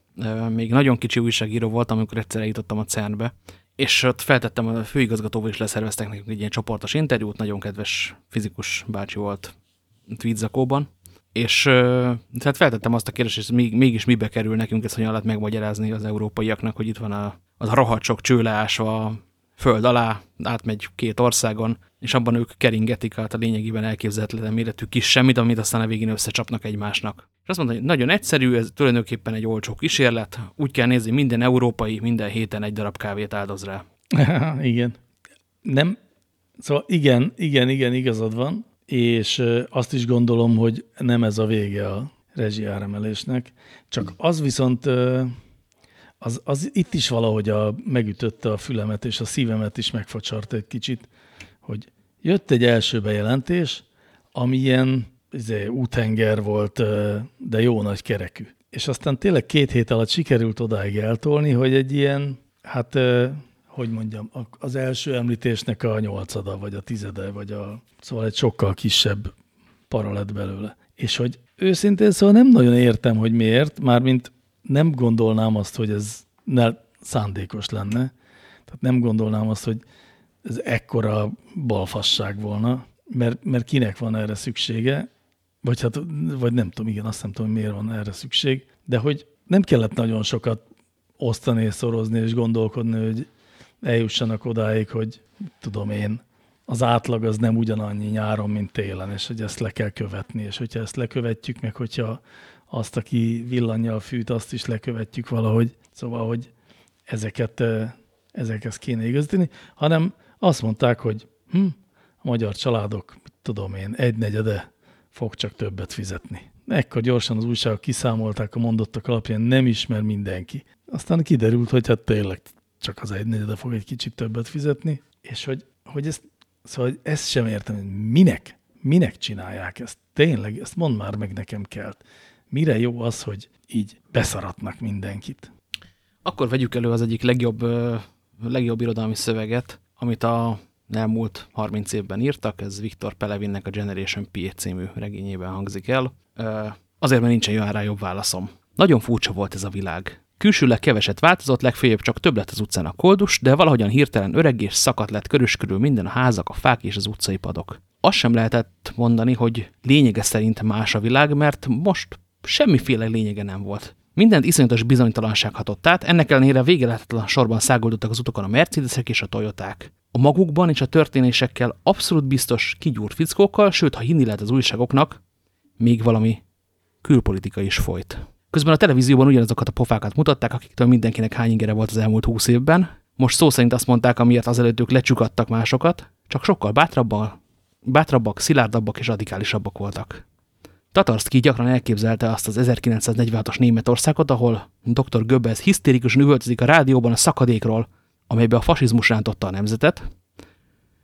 Még nagyon kicsi újságíró voltam, amikor egyszer eljutottam a CERN-be, és ott feltettem, a főigazgatóval is leszerveztek nekünk egy ilyen csoportos interjút, nagyon kedves fizikus bácsi volt Tweedzakóban, és tehát feltettem azt a kérdést, hogy még, mégis mibe kerül nekünk ezt, hogyan lehet megmagyarázni az európaiaknak, hogy itt van a, az a rohadt sok cső leásva a föld alá, átmegy két országon, és abban ők keringetik át a lényegében elképzelhetetlen méretű kis semmit, amit aztán a végén összecsapnak egymásnak. És azt mondta, hogy nagyon egyszerű, ez tulajdonképpen egy olcsó kísérlet, úgy kell nézni, minden európai minden héten egy darab kávét áldoz rá. igen. Nem, szóval igen, igen, igen, igazad van, és azt is gondolom, hogy nem ez a vége a rezsiáremelésnek, csak az viszont az, az itt is valahogy a, megütötte a fülemet, és a szívemet is megfacsart egy kicsit, hogy jött egy első bejelentés, ami ilyen izé, úthenger volt, de jó nagy kerekű. És aztán tényleg két hét alatt sikerült odáig eltolni, hogy egy ilyen, hát hogy mondjam, az első említésnek a nyolcada, vagy a tizede, vagy a, szóval egy sokkal kisebb para lett belőle. És hogy őszintén szóval nem nagyon értem, hogy miért, mármint nem gondolnám azt, hogy ez ne szándékos lenne. Tehát nem gondolnám azt, hogy ez ekkora balfasság volna, mert, mert kinek van erre szüksége, vagy, hát, vagy nem tudom, igen, azt nem tudom, miért van erre szükség, de hogy nem kellett nagyon sokat osztani és szorozni és gondolkodni, hogy eljussanak odáig, hogy tudom én, az átlag az nem ugyanannyi nyáron, mint télen, és hogy ezt le kell követni, és hogyha ezt lekövetjük, meg hogyha azt, aki villannyal fűt, azt is lekövetjük valahogy, szóval, hogy ezeket, ezekhez kéne igazítani, hanem azt mondták, hogy hm, a magyar családok, tudom én, egy negyede fog csak többet fizetni. Ekkor gyorsan az újságok kiszámolták a mondottak alapján, nem ismer mindenki. Aztán kiderült, hogy hát tényleg csak az egy negyede fog egy kicsit többet fizetni, és hogy, hogy ezt, szóval ezt sem értem, hogy minek, minek csinálják ezt. Tényleg, ezt mondd már meg nekem kell. Mire jó az, hogy így beszaratnak mindenkit? Akkor vegyük elő az egyik legjobb, legjobb irodalmi szöveget, amit a elmúlt 30 évben írtak, ez Viktor Pelevinnek a Generation P című regényében hangzik el. Azért, mert nincsen jön rá jobb válaszom. Nagyon furcsa volt ez a világ. Külsőleg keveset változott, legfeljebb csak több lett az utcán a koldus, de valahogyan hirtelen öreg és szakadt lett körös körül minden a házak, a fák és az utcai padok. Azt sem lehetett mondani, hogy lényege szerint más a világ, mert most semmiféle lényege nem volt. Mindent iszonyatos bizonytalanság hatott át, ennek ellenére végeletlen sorban száguldottak az utakon a Mercedesek és a Toyoták. a magukban és a történésekkel abszolút biztos kigyúrt fickókkal, sőt, ha hinni lehet az újságoknak, még valami külpolitika is folyt. Közben a televízióban ugyanazokat a pofákat mutatták, akiktől mindenkinek hány ingere volt az elmúlt húsz évben. Most szó szerint azt mondták, amiért azelőtt ők lecsukadtak másokat, csak sokkal bátrabbak, bátrabbak, szilárdabbak és radikálisabbak voltak. Tatarszki gyakran elképzelte azt az 1946-os Németországot, ahol dr. Goebbels hisztérikusan üvöltözik a rádióban a szakadékról, amelybe a fasizmus rántotta a nemzetet,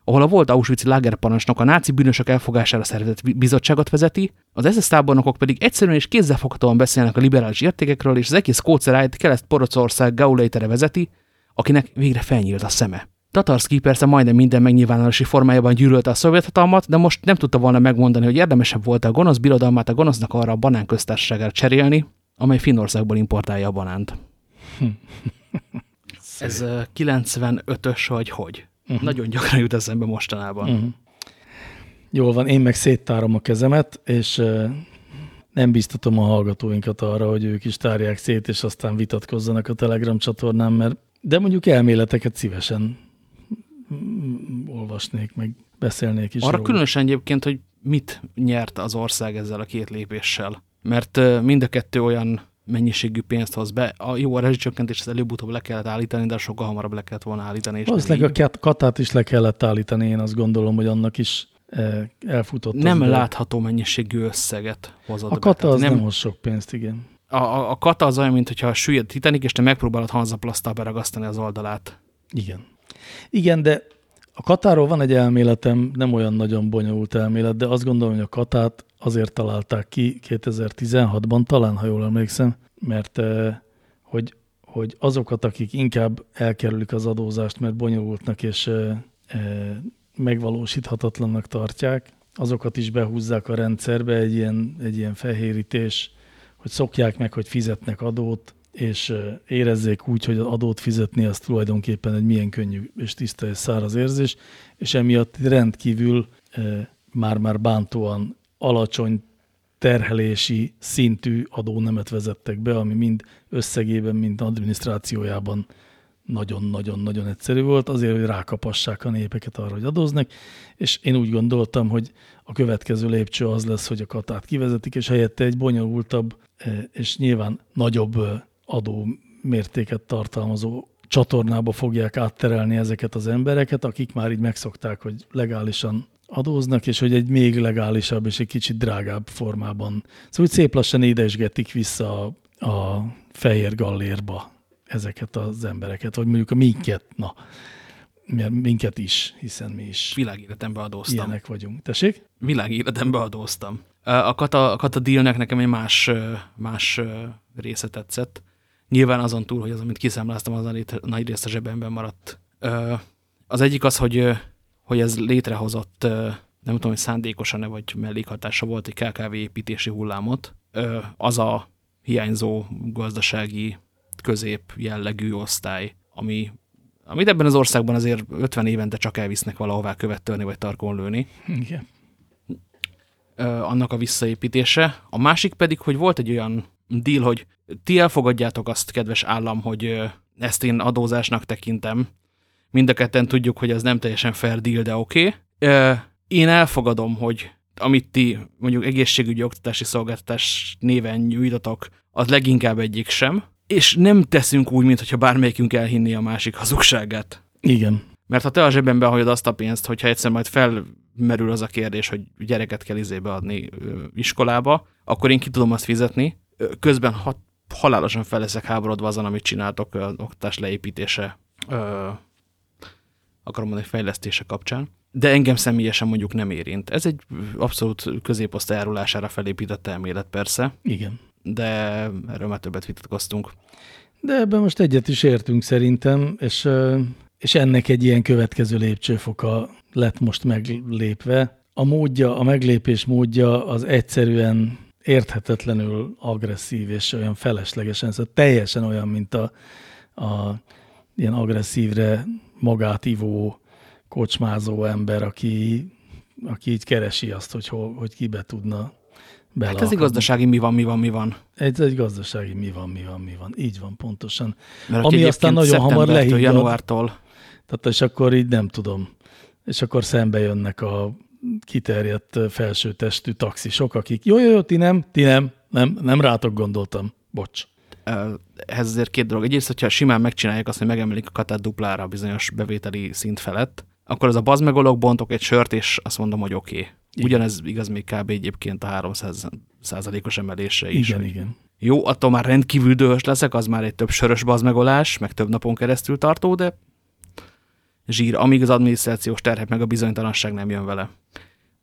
ahol a volt Auschwitz lágerparancsnok a náci bűnösök elfogására szervezett bizottságot vezeti, az SS tábornokok pedig egyszerűen és kézzelfoghatóan beszélnek a liberális értékekről, és az egész kócerájt kelet-Porocország Gauleitere vezeti, akinek végre felnyílt a szeme. Tatarski persze majdnem minden megnyilvánulási formájában gyűlölte a szovjet hatalmat, de most nem tudta volna megmondani, hogy érdemesebb volt a gonosz birodalmát a gonosznak arra a banán köztársaságára cserélni, amely Finnországból importálja a banánt. Ez 95-ös vagy hogy? Uh -huh. Nagyon gyakran jut eszembe mostanában. Uh -huh. Jól van, én meg széttárom a kezemet, és nem biztatom a hallgatóinkat arra, hogy ők is tárják szét, és aztán vitatkozzanak a Telegram csatornán, mert de mondjuk elméleteket szívesen olvasnék, meg beszélnék is. Arra róla. különösen egyébként, hogy mit nyert az ország ezzel a két lépéssel. Mert mind a kettő olyan mennyiségű pénzt hoz be. A jó, a rezsicsökkentést előbb-utóbb le kellett állítani, de sokkal hamarabb le kellett volna állítani. És Valószínűleg a katát is le kellett állítani, én azt gondolom, hogy annak is elfutott. Nem látható mennyiségű összeget hozott A kata be. az nem, nem hoz sok pénzt, igen. A, a, a kata az olyan, mintha a süllyed Titanic, és te megpróbálod hanzaplasztal beragasztani az oldalát. Igen. Igen, de a katáról van egy elméletem, nem olyan nagyon bonyolult elmélet, de azt gondolom, hogy a katát azért találták ki 2016-ban, talán, ha jól emlékszem, mert hogy, hogy azokat, akik inkább elkerülik az adózást, mert bonyolultnak és megvalósíthatatlannak tartják, azokat is behúzzák a rendszerbe egy ilyen, egy ilyen fehérítés, hogy szokják meg, hogy fizetnek adót, és érezzék úgy, hogy az adót fizetni az tulajdonképpen egy milyen könnyű és tiszta és száraz érzés, és emiatt rendkívül már-már bántóan alacsony terhelési szintű adónemet vezettek be, ami mind összegében, mind adminisztrációjában nagyon-nagyon-nagyon egyszerű volt, azért, hogy rákapassák a népeket arra, hogy adóznak, és én úgy gondoltam, hogy a következő lépcső az lesz, hogy a katát kivezetik, és helyette egy bonyolultabb és nyilván nagyobb adó mértéket tartalmazó csatornába fogják átterelni ezeket az embereket, akik már így megszokták, hogy legálisan adóznak, és hogy egy még legálisabb és egy kicsit drágább formában. Szóval úgy szép lassan édesgetik vissza a, a fehér gallérba ezeket az embereket, vagy mondjuk a minket, na, mert minket is, hiszen mi is világéletembe adóztam. Ilyenek vagyunk. Tessék? Világéletembe adóztam. A kata, a kata dealnek nekem egy más, más része tetszett. Nyilván azon túl, hogy az, amit kiszámláztam, az nagy részt a zsebemben maradt. Az egyik az, hogy, hogy ez létrehozott, nem tudom, hogy szándékosan-e, vagy mellékhatása volt egy KKV építési hullámot. Az a hiányzó gazdasági közép jellegű osztály, ami, amit ebben az országban azért 50 évente csak elvisznek valahová követtölni, vagy tarkon lőni. Igen. Annak a visszaépítése. A másik pedig, hogy volt egy olyan deal, hogy ti elfogadjátok azt, kedves állam, hogy ezt én adózásnak tekintem. Mind a ketten tudjuk, hogy ez nem teljesen fair deal, de oké. Okay. Én elfogadom, hogy amit ti mondjuk egészségügyi oktatási szolgáltatás néven nyújtatok, az leginkább egyik sem, és nem teszünk úgy, mintha bármelyikünk elhinné a másik hazugságát. Igen. Mert ha te a zsebben hagyod azt a pénzt, hogyha egyszer majd felmerül az a kérdés, hogy gyereket kell izébe adni iskolába, akkor én ki tudom azt fizetni, közben ha, halálosan fel leszek háborodva azon, amit csináltok az oktatás leépítése, ö, akarom mondani, fejlesztése kapcsán. De engem személyesen mondjuk nem érint. Ez egy abszolút középosztály árulására felépített elmélet persze. Igen. De erről már többet vitatkoztunk. De ebben most egyet is értünk szerintem, és, és ennek egy ilyen következő lépcsőfoka lett most meglépve. A módja, a meglépés módja az egyszerűen érthetetlenül agresszív és olyan feleslegesen, szóval teljesen olyan, mint a, a ilyen agresszívre magát ivó, kocsmázó ember, aki, aki így keresi azt, hogy, hol, hogy kibe tudna belakadni. Hát ez egy gazdasági mi van, mi van, mi van. Ez egy gazdasági mi van, mi van, mi van. Így van, pontosan. Mert Ami aztán nagyon hamar lehiggad. januártól Tehát és akkor így nem tudom. És akkor szembe jönnek a kiterjedt felső testű taxisok, akik jó, jó, jó, ti nem, ti nem, nem, nem rátok gondoltam. Bocs. Ehhez azért két dolog. Egyrészt, hogyha simán megcsinálják azt, hogy megemelik a katát duplára a bizonyos bevételi szint felett, akkor az a bazmegolok bontok egy sört, és azt mondom, hogy oké. Okay. Ugyanez igaz még kb. egyébként a 300 százalékos emelésre is. Igen, igen. Jó, attól már rendkívül dühös leszek, az már egy több sörös bazmegolás, meg több napon keresztül tartó, de zsír, amíg az adminisztrációs terhek meg a bizonytalanság nem jön vele.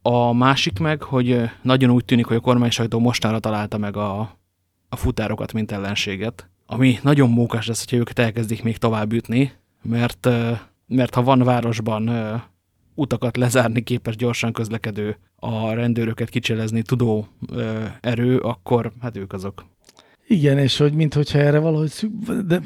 A másik meg, hogy nagyon úgy tűnik, hogy a kormány sajtó mostanra találta meg a, a futárokat, mint ellenséget, ami nagyon mókás lesz, hogyha őket elkezdik még tovább ütni, mert, mert ha van városban utakat lezárni képes gyorsan közlekedő, a rendőröket kicselezni tudó erő, akkor hát ők azok. Igen, és hogy minthogyha erre valahogy szük, de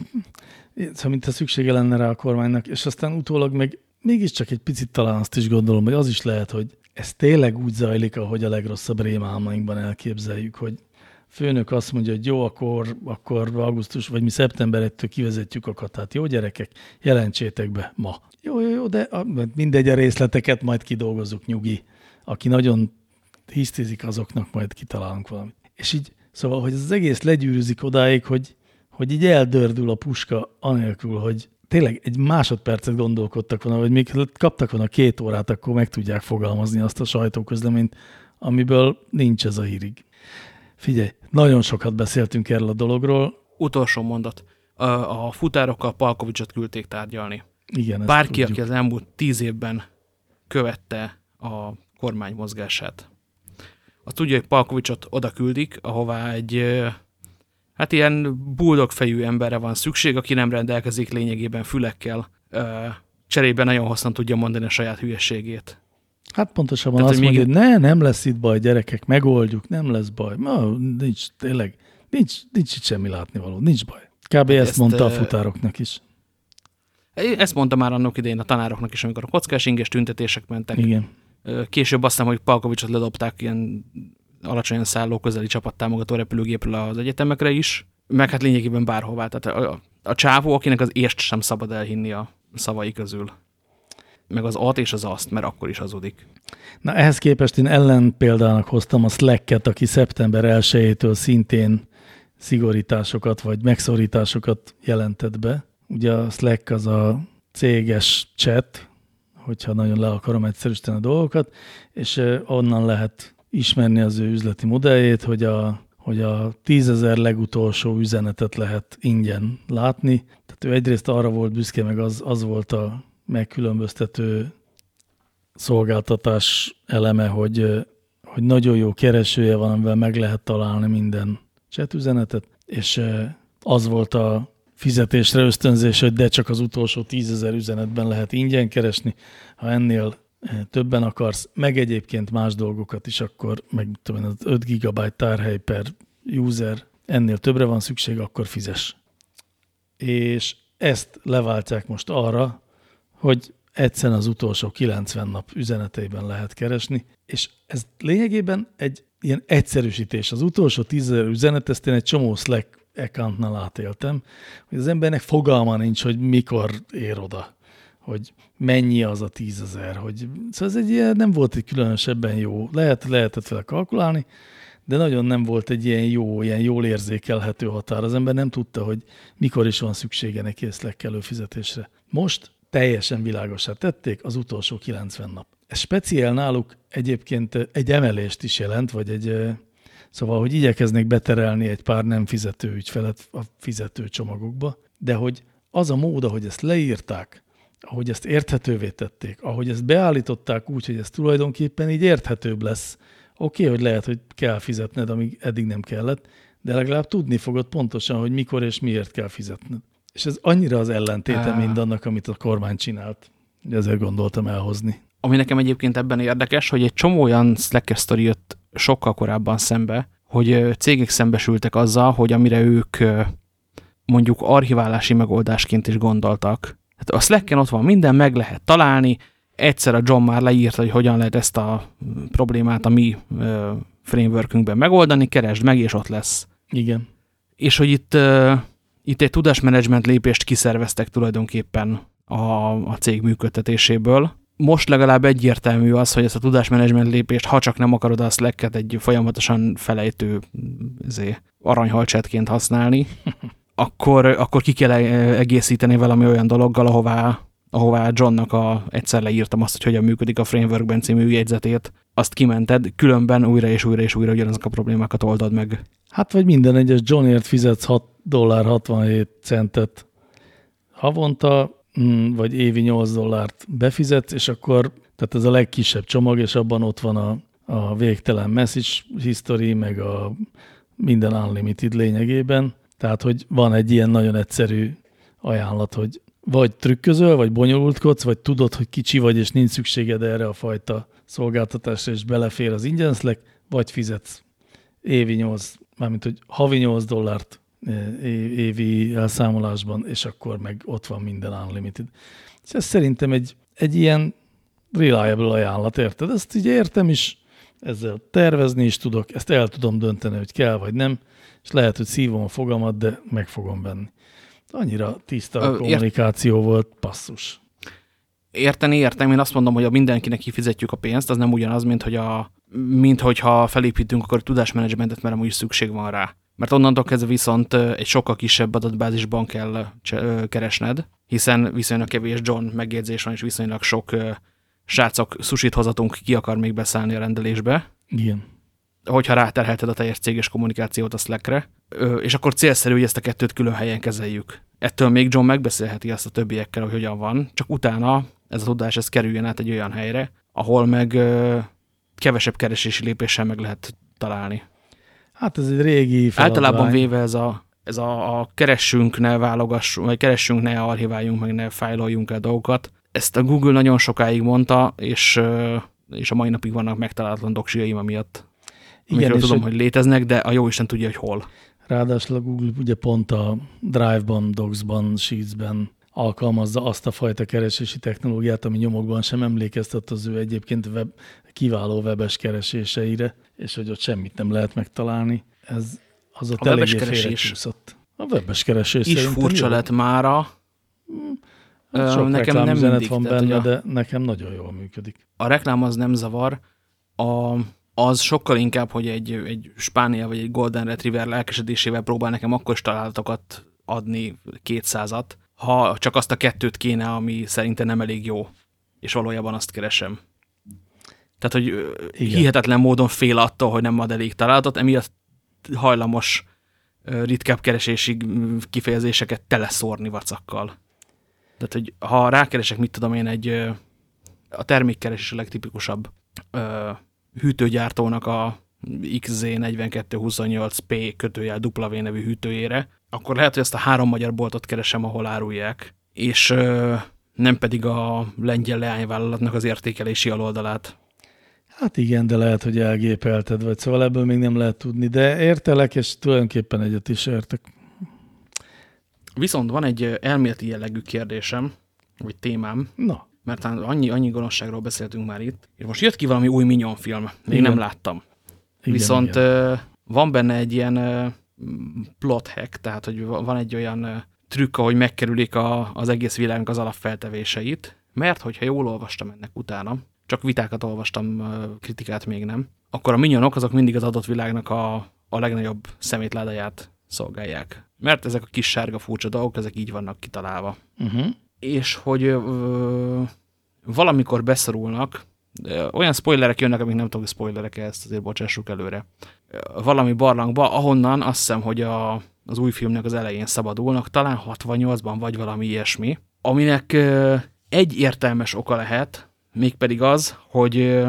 szóval mint a szüksége lenne rá a kormánynak, és aztán utólag meg mégiscsak egy picit talán azt is gondolom, hogy az is lehet, hogy ez tényleg úgy zajlik, ahogy a legrosszabb rémálmainkban elképzeljük, hogy főnök azt mondja, hogy jó, akkor, akkor augusztus, vagy mi szeptember 1 kivezetjük a katát. Jó gyerekek, jelentsétek be ma. Jó, jó, jó, de mindegy a részleteket majd kidolgozunk nyugi. Aki nagyon hisztizik, azoknak majd kitalálunk valamit. És így, szóval, hogy ez az egész legyűrűzik odáig, hogy, hogy így eldördül a puska anélkül, hogy tényleg egy másodpercet gondolkodtak volna, hogy még kaptak volna két órát, akkor meg tudják fogalmazni azt a sajtóközleményt, amiből nincs ez a hírig. Figyelj, nagyon sokat beszéltünk erről a dologról. Utolsó mondat. A, a futárokkal Palkovicsot küldték tárgyalni. Igen, Bárki, aki az elmúlt tíz évben követte a kormány mozgását, az tudja, hogy Palkovicsot oda küldik, ahová egy hát ilyen buldogfejű emberre van szükség, aki nem rendelkezik lényegében fülekkel, cserében nagyon hosszan tudja mondani a saját hülyességét. Hát pontosabban Tehát, azt mondja, hogy ne, nem lesz itt baj, gyerekek, megoldjuk, nem lesz baj. Ma, nincs, tényleg, nincs, nincs itt semmi látnivaló, nincs baj. Kb. ezt, ezt mondta a futároknak is. Ezt mondta már annak idején a tanároknak is, amikor a kockás inges tüntetések mentek. Igen. Később azt hiszem, hogy Palkovicsot ledobták ilyen alacsonyan szálló közeli csapattámogató repülőgépről az egyetemekre is, meg hát lényegében bárhová. Tehát a, a, a csávó, akinek az ést sem szabad elhinni a szavai közül meg az at és az azt, mert akkor is hazudik. Na ehhez képest én ellen példának hoztam a Slack-et, aki szeptember 1-től szintén szigorításokat vagy megszorításokat jelentett be. Ugye a Slack az a céges chat, hogyha nagyon le akarom egyszerűsíteni a dolgokat, és onnan lehet ismerni az ő üzleti modelljét, hogy a, hogy a tízezer legutolsó üzenetet lehet ingyen látni. Tehát ő egyrészt arra volt büszke, meg az, az volt a megkülönböztető szolgáltatás eleme, hogy, hogy nagyon jó keresője van, amivel meg lehet találni minden chat üzenetet, és az volt a fizetésre ösztönzés, hogy de csak az utolsó tízezer üzenetben lehet ingyen keresni. Ha ennél többen akarsz, meg egyébként más dolgokat is, akkor meg tudom, az 5 GB tárhely per user, ennél többre van szükség, akkor fizes. És ezt leváltják most arra, hogy egyszerűen az utolsó 90 nap üzeneteiben lehet keresni, és ez lényegében egy ilyen egyszerűsítés. Az utolsó 10 üzenet, ezt én egy csomó Slack accountnál átéltem, hogy az embernek fogalma nincs, hogy mikor ér oda, hogy mennyi az a tízezer, hogy szóval ez egy ilyen, nem volt egy különösebben jó, lehet, lehetett vele kalkulálni, de nagyon nem volt egy ilyen jó, ilyen jól érzékelhető határ. Az ember nem tudta, hogy mikor is van szüksége neki ezt előfizetésre. Most teljesen világosá tették az utolsó 90 nap. Ez speciál náluk egyébként egy emelést is jelent, vagy egy, szóval, hogy igyekeznek beterelni egy pár nem fizető ügyfelet a fizető csomagokba, de hogy az a mód, ahogy ezt leírták, ahogy ezt érthetővé tették, ahogy ezt beállították úgy, hogy ez tulajdonképpen így érthetőbb lesz. Oké, okay, hogy lehet, hogy kell fizetned, amíg eddig nem kellett, de legalább tudni fogod pontosan, hogy mikor és miért kell fizetned. És ez annyira az ellentéte mind annak, amit a kormány csinált. Ezért gondoltam elhozni. Ami nekem egyébként ebben érdekes, hogy egy csomó olyan Slacker story jött sokkal korábban szembe, hogy cégek szembesültek azzal, hogy amire ők mondjuk archiválási megoldásként is gondoltak. Hát a Slacken ott van minden, meg lehet találni, egyszer a John már leírta, hogy hogyan lehet ezt a problémát a mi frameworkünkben megoldani, keresd meg, és ott lesz. Igen. És hogy itt itt egy tudásmenedzsment lépést kiszerveztek tulajdonképpen a, a cég működtetéséből. Most legalább egyértelmű az, hogy ezt a tudásmenedzsment lépést, ha csak nem akarod a Slack-et egy folyamatosan felejtő izé, aranyhalcsetként használni, akkor, akkor ki kell egészíteni valami olyan dologgal, ahová, ahová Johnnak a, egyszer leírtam azt, hogy hogyan működik a Frameworkben című jegyzetét, azt kimented, különben újra és újra és újra ugyanazok a problémákat oldod meg. Hát vagy minden egyes Johnért fizetsz 6 dollár 67 centet havonta, mm, vagy évi 8 dollárt befizetsz, és akkor, tehát ez a legkisebb csomag, és abban ott van a, a végtelen message history, meg a minden unlimited lényegében. Tehát, hogy van egy ilyen nagyon egyszerű ajánlat, hogy vagy trükközöl, vagy bonyolultkodsz, vagy tudod, hogy kicsi vagy, és nincs szükséged erre a fajta szolgáltatásra, és belefér az ingyen Slack, vagy fizetsz évi 8, mármint, hogy havi 8 dollárt e, évi elszámolásban, és akkor meg ott van minden unlimited. És ez szerintem egy, egy ilyen reliable ajánlat, érted? Ezt így értem is, ezzel tervezni is tudok, ezt el tudom dönteni, hogy kell vagy nem, és lehet, hogy szívom a fogamat, de meg fogom venni. Annyira tiszta a kommunikáció ért... volt, passzus. Érteni értem, én azt mondom, hogy a mindenkinek kifizetjük a pénzt, az nem ugyanaz, mint hogy a, mint hogyha felépítünk, akkor tudásmenedzsmentet, mert amúgy szükség van rá. Mert onnantól kezdve viszont egy sokkal kisebb adatbázisban kell keresned, hiszen viszonylag kevés John megjegyzés van, és viszonylag sok srácok susit hozatunk, ki akar még beszállni a rendelésbe. Igen. Hogyha ráterhelted a teljes céges kommunikációt a Slackre, és akkor célszerű, hogy ezt a kettőt külön helyen kezeljük. Ettől még John megbeszélheti azt a többiekkel, hogy hogyan van, csak utána ez a tudás ez kerüljön át egy olyan helyre, ahol meg kevesebb keresési lépéssel meg lehet találni. Hát ez egy régi feladvány. Általában véve ez a, ez a, a keressünk, ne válogassunk, vagy keressünk, ne archiváljunk, meg ne fájloljunk el dolgokat. Ezt a Google nagyon sokáig mondta, és, és a mai napig vannak megtalálatlan doksiaim miatt. Igen, tudom, hogy léteznek, de a jó Isten tudja, hogy hol. Ráadásul a Google ugye pont a Drive-ban, Docs-ban, Sheets-ben alkalmazza azt a fajta keresési technológiát, ami nyomokban sem emlékeztet az ő egyébként web, kiváló webes kereséseire, és hogy ott semmit nem lehet megtalálni. Ez az ott a eléggé félrecsúszott. A webes keresés is furcsa lett mára. Hát sok nekem nem mindig, van benne, a, de nekem nagyon jól működik. A reklám az nem zavar. A, az sokkal inkább, hogy egy, egy Spánia vagy egy Golden Retriever lelkesedésével próbál nekem akkor is találatokat adni kétszázat, ha csak azt a kettőt kéne, ami szerintem nem elég jó, és valójában azt keresem. Tehát, hogy Igen. hihetetlen módon fél attól, hogy nem ad elég találatot, emiatt hajlamos ritkább keresési kifejezéseket teleszórni vacakkal. Tehát, hogy ha rákeresek, mit tudom én, egy a termékkeresés a legtipikusabb hűtőgyártónak a XZ4228P kötőjel W nevű hűtőjére, akkor lehet, hogy ezt a három magyar boltot keresem, ahol árulják, és ö, nem pedig a lengyel leányvállalatnak az értékelési aloldalát. Hát igen, de lehet, hogy elgépelted vagy, szóval ebből még nem lehet tudni, de értelek, és tulajdonképpen egyet is értek. Viszont van egy elméleti jellegű kérdésem, vagy témám. Na. Mert annyi, annyi gonoszságról beszéltünk már itt. És most jött ki valami új Minion film. Még igen. nem láttam. Igen, Viszont igen. van benne egy ilyen plot hack, tehát hogy van egy olyan trükk, ahogy megkerülik a, az egész világnak az alapfeltevéseit, mert hogyha jól olvastam ennek utána, csak vitákat olvastam, kritikát még nem, akkor a minyonok azok mindig az adott világnak a, a legnagyobb szemétládáját szolgálják. Mert ezek a kis sárga furcsa dolgok, ezek így vannak kitalálva. Uh -huh. És hogy ö, valamikor beszorulnak, olyan spoilerek jönnek, amik nem tudok spoilerek ezt azért bocsássuk előre. Valami barlangba, ahonnan azt hiszem, hogy a, az új filmnek az elején szabadulnak, talán 68-ban vagy valami ilyesmi, aminek egy értelmes oka lehet, mégpedig az, hogy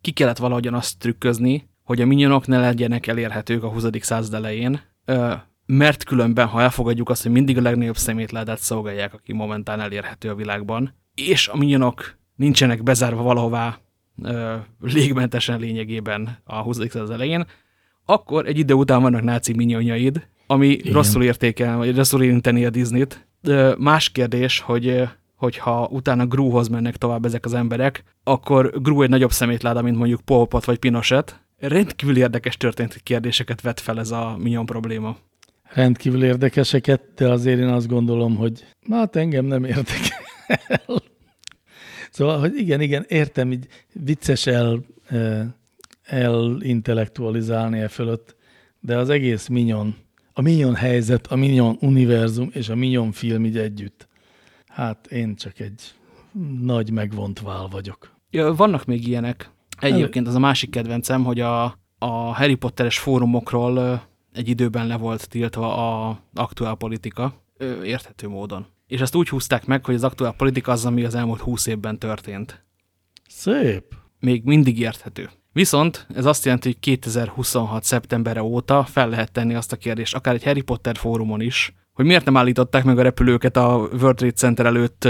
ki kellett valahogyan azt trükközni, hogy a minyonok ne legyenek elérhetők a 20. század elején, mert különben, ha elfogadjuk azt, hogy mindig a legnagyobb szemétládát szolgálják, aki momentán elérhető a világban, és a minyonok nincsenek bezárva valahová ö, légmentesen lényegében a 20. század elején, akkor egy idő után vannak náci minyonjaid, ami Igen. rosszul értékel, vagy rosszul érinteni a Disney-t. Más kérdés, hogy hogyha utána Grúhoz mennek tovább ezek az emberek, akkor Grú egy nagyobb szemétláda, mint mondjuk Polpot vagy Pinoset. Rendkívül érdekes történt kérdéseket vet fel ez a minyon probléma. Rendkívül érdekeseket, de azért én azt gondolom, hogy hát engem nem érdekel. el. Szóval, hogy igen, igen, értem, így vicces el, el intellektualizálni e fölött, de az egész minyon, a minyon helyzet, a minyon univerzum és a minyon film így együtt. Hát én csak egy nagy megvont vál vagyok. Ja, vannak még ilyenek. Egyébként az a másik kedvencem, hogy a, a Harry Potteres fórumokról egy időben le volt tiltva a aktuál politika, érthető módon. És ezt úgy húzták meg, hogy az aktuál politika az, ami az elmúlt húsz évben történt. Szép. Még mindig érthető. Viszont ez azt jelenti, hogy 2026. szeptemberre óta fel lehet tenni azt a kérdést, akár egy Harry Potter fórumon is, hogy miért nem állították meg a repülőket a World Trade Center előtt,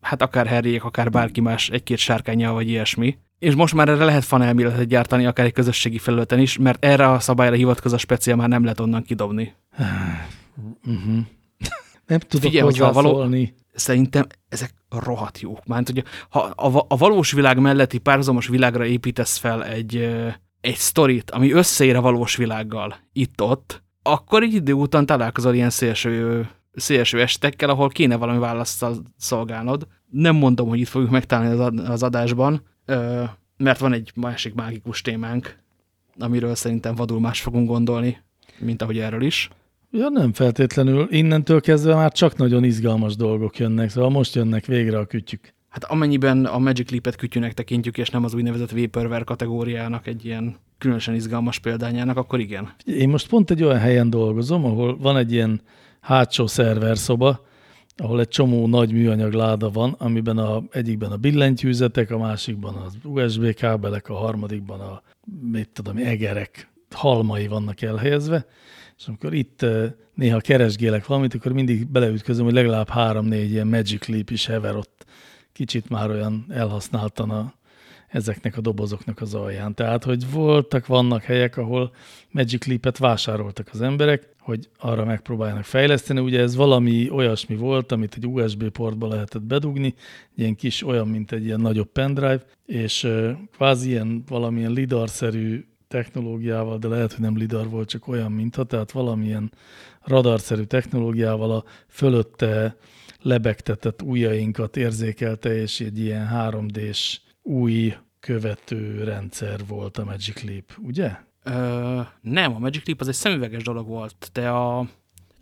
hát akár Harryék, akár bárki más, egy-két sárkányjal vagy ilyesmi. És most már erre lehet fanelméletet gyártani, akár egy közösségi felületen is, mert erre a szabályra hivatkozó speciál már nem lehet onnan kidobni. Uh -huh. Nem tudok Figyelj, hozzászólni. Való, szerintem ezek rohadt jók. Mert hogy ha a, a valós világ melletti párhuzamos világra építesz fel egy, egy sztorit, ami összeér a valós világgal itt-ott, akkor így idő után találkozol ilyen szélső, szélső estekkel, ahol kéne valami választal szolgálnod. Nem mondom, hogy itt fogjuk megtalálni az adásban, mert van egy másik mágikus témánk, amiről szerintem vadul más fogunk gondolni, mint ahogy erről is. Ja, nem feltétlenül. Innentől kezdve már csak nagyon izgalmas dolgok jönnek, szóval most jönnek végre a kütyük. Hát amennyiben a Magic Leap-et kütyűnek tekintjük, és nem az úgynevezett Vaporware kategóriának egy ilyen különösen izgalmas példányának, akkor igen. Én most pont egy olyan helyen dolgozom, ahol van egy ilyen hátsó szerverszoba, ahol egy csomó nagy műanyag láda van, amiben a, egyikben a billentyűzetek, a másikban az USB kábelek, a harmadikban a, mit tudom, egerek halmai vannak elhelyezve, és amikor itt néha keresgélek valamit, akkor mindig beleütközöm, hogy legalább három-négy ilyen Magic Leap is hever ott kicsit már olyan elhasználtan a, ezeknek a dobozoknak az alján. Tehát, hogy voltak, vannak helyek, ahol Magic Leap-et vásároltak az emberek, hogy arra megpróbáljanak fejleszteni. Ugye ez valami olyasmi volt, amit egy USB portba lehetett bedugni, ilyen kis, olyan, mint egy ilyen nagyobb pendrive, és kvázi ilyen valamilyen lidar-szerű technológiával, de lehet, hogy nem lidar volt, csak olyan mintha, tehát valamilyen radarszerű technológiával a fölötte lebegtetett ujjainkat érzékelte, és egy ilyen 3D-s új követő rendszer volt a Magic Leap, ugye? Ö, nem, a Magic Leap az egy szemüveges dolog volt. Te a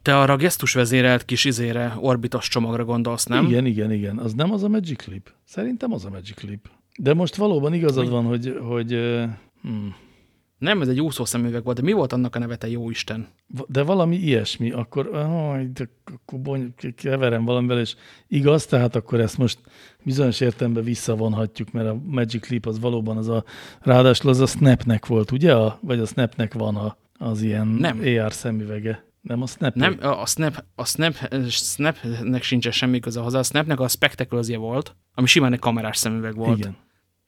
te arra a gesztusvezérelt kis izére, orbitos csomagra gondolsz, nem? Igen, igen, igen. Az nem az a Magic Leap. Szerintem az a Magic Leap. De most valóban igazad van, hogy, hogy hmm, nem, ez egy úszó szemüveg volt, de mi volt annak a neve, te jó Isten? De valami ilyesmi, akkor, oh, de akkor bony, keverem valamivel, és igaz, tehát akkor ezt most bizonyos értelemben visszavonhatjuk, mert a Magic Leap az valóban az a, ráadásul az a Snapnek volt, ugye? A, vagy a Snapnek van a, az ilyen nem. AR szemüvege. Nem a Snap? Nem, a Snap, a Snap, Snapnek sincs semmi köze hozzá. A Snapnek a spectacle volt, ami simán egy kamerás szemüveg volt. Igen.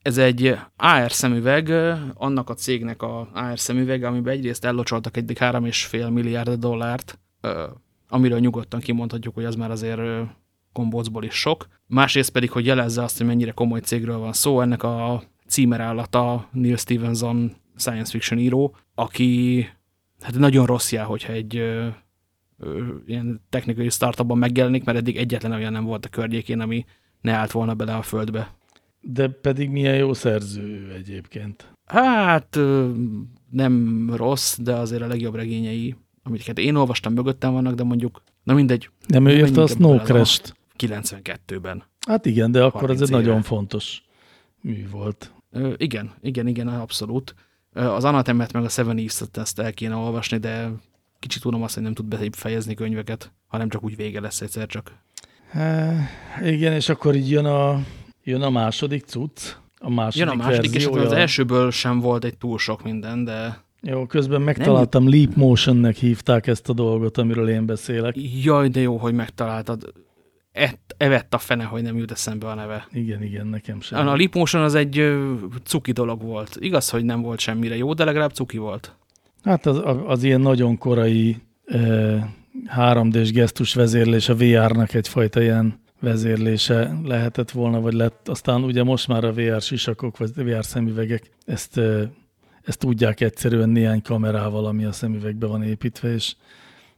Ez egy AR szemüveg, annak a cégnek a AR szemüvege, amiben egyrészt ellocsoltak egy 3,5 milliárd dollárt, amiről nyugodtan kimondhatjuk, hogy az már azért kombócból is sok. Másrészt pedig, hogy jelezze azt, hogy mennyire komoly cégről van szó, ennek a címerállata Neil Stevenson science fiction író, aki hát nagyon rossz jár, hogyha egy ö, ö, ilyen technikai startupban megjelenik, mert eddig egyetlen olyan nem volt a környékén, ami ne állt volna bele a földbe. De pedig milyen jó szerző egyébként. Hát nem rossz, de azért a legjobb regényei, amiket én olvastam, mögöttem vannak, de mondjuk, na mindegy. Nem ő írta a Snow Crash-t. 92-ben. Hát igen, de akkor ez egy nagyon fontos mű volt. Ö, igen, igen, igen, abszolút. Az Anatemet meg a Seven East-et ezt el kéne olvasni, de kicsit tudom azt, hogy nem tud befejezni könyveket, hanem csak úgy vége lesz egyszer csak. Há, igen, és akkor így jön a Jön a második cucc, a második Jön a második, verziója. és az elsőből sem volt egy túl sok minden, de... Jó, közben megtaláltam, nem... Leap Motion-nek hívták ezt a dolgot, amiről én beszélek. Jaj, de jó, hogy megtaláltad. Et, evett a fene, hogy nem jut eszembe a neve. Igen, igen, nekem sem. A Leap Motion az egy cuki dolog volt. Igaz, hogy nem volt semmire jó, de legalább cuki volt. Hát az, az ilyen nagyon korai eh, 3D-s gesztus vezérlés a VR-nak egyfajta ilyen vezérlése lehetett volna, vagy lett. Aztán ugye most már a VR sisakok, vagy VR szemüvegek ezt, ezt tudják egyszerűen néhány kamerával, ami a szemüvegbe van építve, és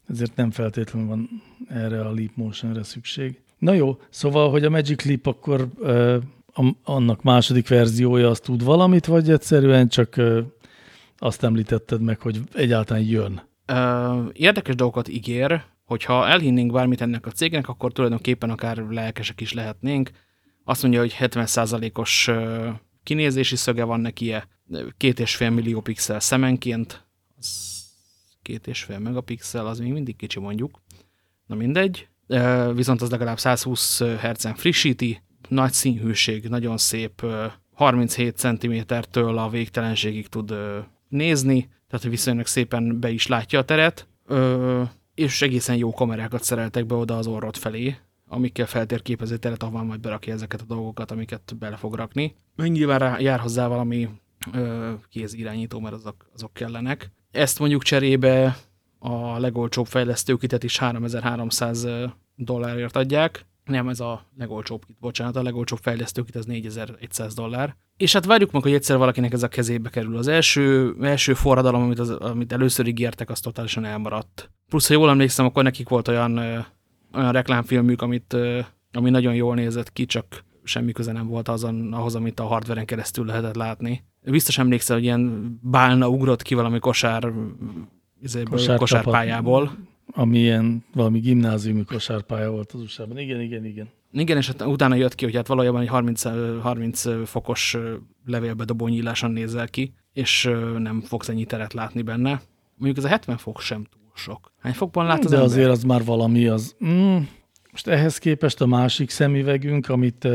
ezért nem feltétlenül van erre a Leap Motion-re szükség. Na jó, szóval, hogy a Magic Leap akkor annak második verziója az tud valamit, vagy egyszerűen csak azt említetted meg, hogy egyáltalán jön? Érdekes dolgokat ígér, hogyha elhinnénk bármit ennek a cégnek, akkor tulajdonképpen akár lelkesek is lehetnénk. Azt mondja, hogy 70%-os kinézési szöge van neki, két és fél millió pixel szemenként, az két és fél megapixel, az még mindig kicsi mondjuk. Na mindegy, viszont az legalább 120 Hz-en frissíti, nagy színhűség, nagyon szép, 37 cm-től a végtelenségig tud nézni, tehát viszonylag szépen be is látja a teret, és egészen jó kamerákat szereltek be oda az orrod felé, amikkel feltérképezi teret, ahol majd berakja ezeket a dolgokat, amiket bele fog rakni. Nyilván jár hozzá valami ö, kézirányító, mert azok, azok kellenek. Ezt mondjuk cserébe a legolcsóbb fejlesztőkitet is 3300 dollárért adják. Nem, ez a legolcsóbb kit, bocsánat, a legolcsóbb fejlesztőkit az 4100 dollár. És hát várjuk meg, hogy egyszer valakinek ez a kezébe kerül. Az első, első forradalom, amit, az, amit először ígértek, az totálisan elmaradt. Plusz, ha jól emlékszem, akkor nekik volt olyan, olyan reklámfilmük, amit, ami nagyon jól nézett ki, csak semmi köze nem volt azon, ahhoz, amit a hardveren keresztül lehetett látni. Biztos emlékszel, hogy ilyen bálna ugrott ki valami kosár, kosár kosárpályából. Ami ilyen valami gimnáziumi kosárpálya volt az usa -ban. Igen, igen, igen. Igen, és hát utána jött ki, hogy hát valójában egy 30, 30 fokos levélbedobó nyíláson nézel ki, és nem fogsz ennyi teret látni benne. Mondjuk ez a 70 fok sem túl sok. Hány fokban lát az De ember? azért az már valami az. Mm, most ehhez képest a másik szemüvegünk, amit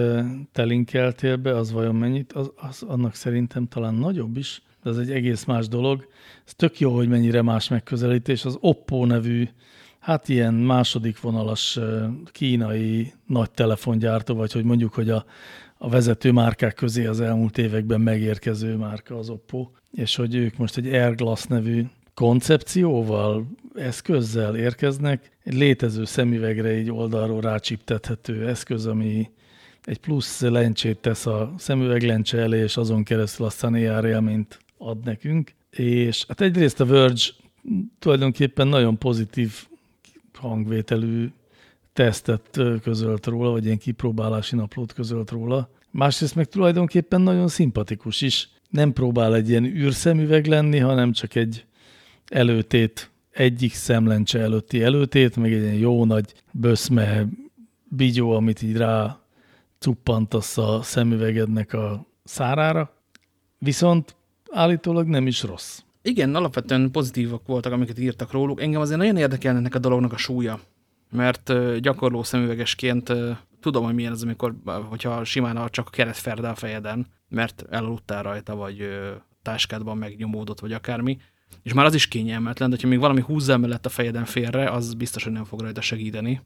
te linkeltél be, az vajon mennyit? Az, az annak szerintem talán nagyobb is, de ez egy egész más dolog. Ez tök jó, hogy mennyire más megközelítés. Az Oppo nevű, hát ilyen második vonalas kínai nagy telefongyártó, vagy hogy mondjuk, hogy a, a vezető márkák közé az elmúlt években megérkező márka az Oppo, és hogy ők most egy Airglass nevű koncepcióval, eszközzel érkeznek, egy létező szemüvegre egy oldalról rácsiptethető eszköz, ami egy plusz lencsét tesz a szemüveg lencse elé, és azon keresztül aztán AR élményt ad nekünk. És hát egyrészt a Verge tulajdonképpen nagyon pozitív hangvételű tesztet közölt róla, vagy ilyen kipróbálási naplót közölt róla. Másrészt meg tulajdonképpen nagyon szimpatikus is. Nem próbál egy ilyen űrszemüveg lenni, hanem csak egy előtét, egyik szemlencse előtti előtét, meg egy ilyen jó nagy böszme bigyó, amit így rá cuppantasz a szemüvegednek a szárára. Viszont állítólag nem is rossz. Igen, alapvetően pozitívak voltak, amiket írtak róluk. Engem azért nagyon érdekel ennek a dolognak a súlya, mert gyakorló szemüvegesként tudom, hogy milyen az, amikor, hogyha simán csak a keret ferde a fejeden, mert elaludtál rajta, vagy táskádban megnyomódott, vagy akármi, és már az is kényelmetlen, de ha még valami húzza mellett a fejeden félre, az biztos, hogy nem fog rajta segíteni.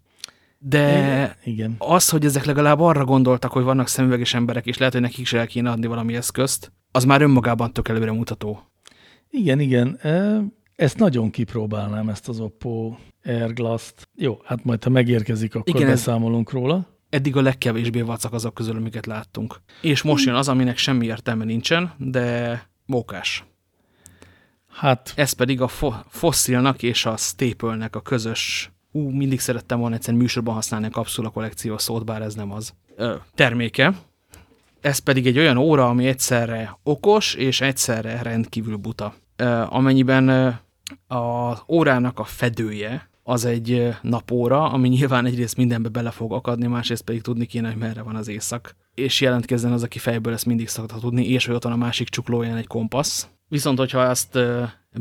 De Igen. az, hogy ezek legalább arra gondoltak, hogy vannak szemüveges emberek, és lehet, hogy nekik is el kéne adni valami eszközt, az már önmagában tök előre mutató. Igen, igen. Ezt nagyon kipróbálnám, ezt az Oppo Airglass-t. Jó, hát majd ha megérkezik, akkor igen, beszámolunk róla. Eddig a legkevésbé vacak azok közül, amiket láttunk. És most jön az, aminek semmi értelme nincsen, de mókás. Hát. Ez pedig a fo Fossilnak és a Staple-nek a közös, ú, mindig szerettem volna egyszerűen műsorban használni a kapszula kollekció szót, bár ez nem az, ö, terméke. Ez pedig egy olyan óra, ami egyszerre okos és egyszerre rendkívül buta. Ö, amennyiben az órának a fedője az egy napóra, ami nyilván egyrészt mindenbe bele fog akadni, másrészt pedig tudni kéne, hogy merre van az éjszak. És jelentkezzen az, aki fejből ezt mindig szokta tudni, és hogy ott van a másik csuklóján egy kompassz, Viszont, hogyha ezt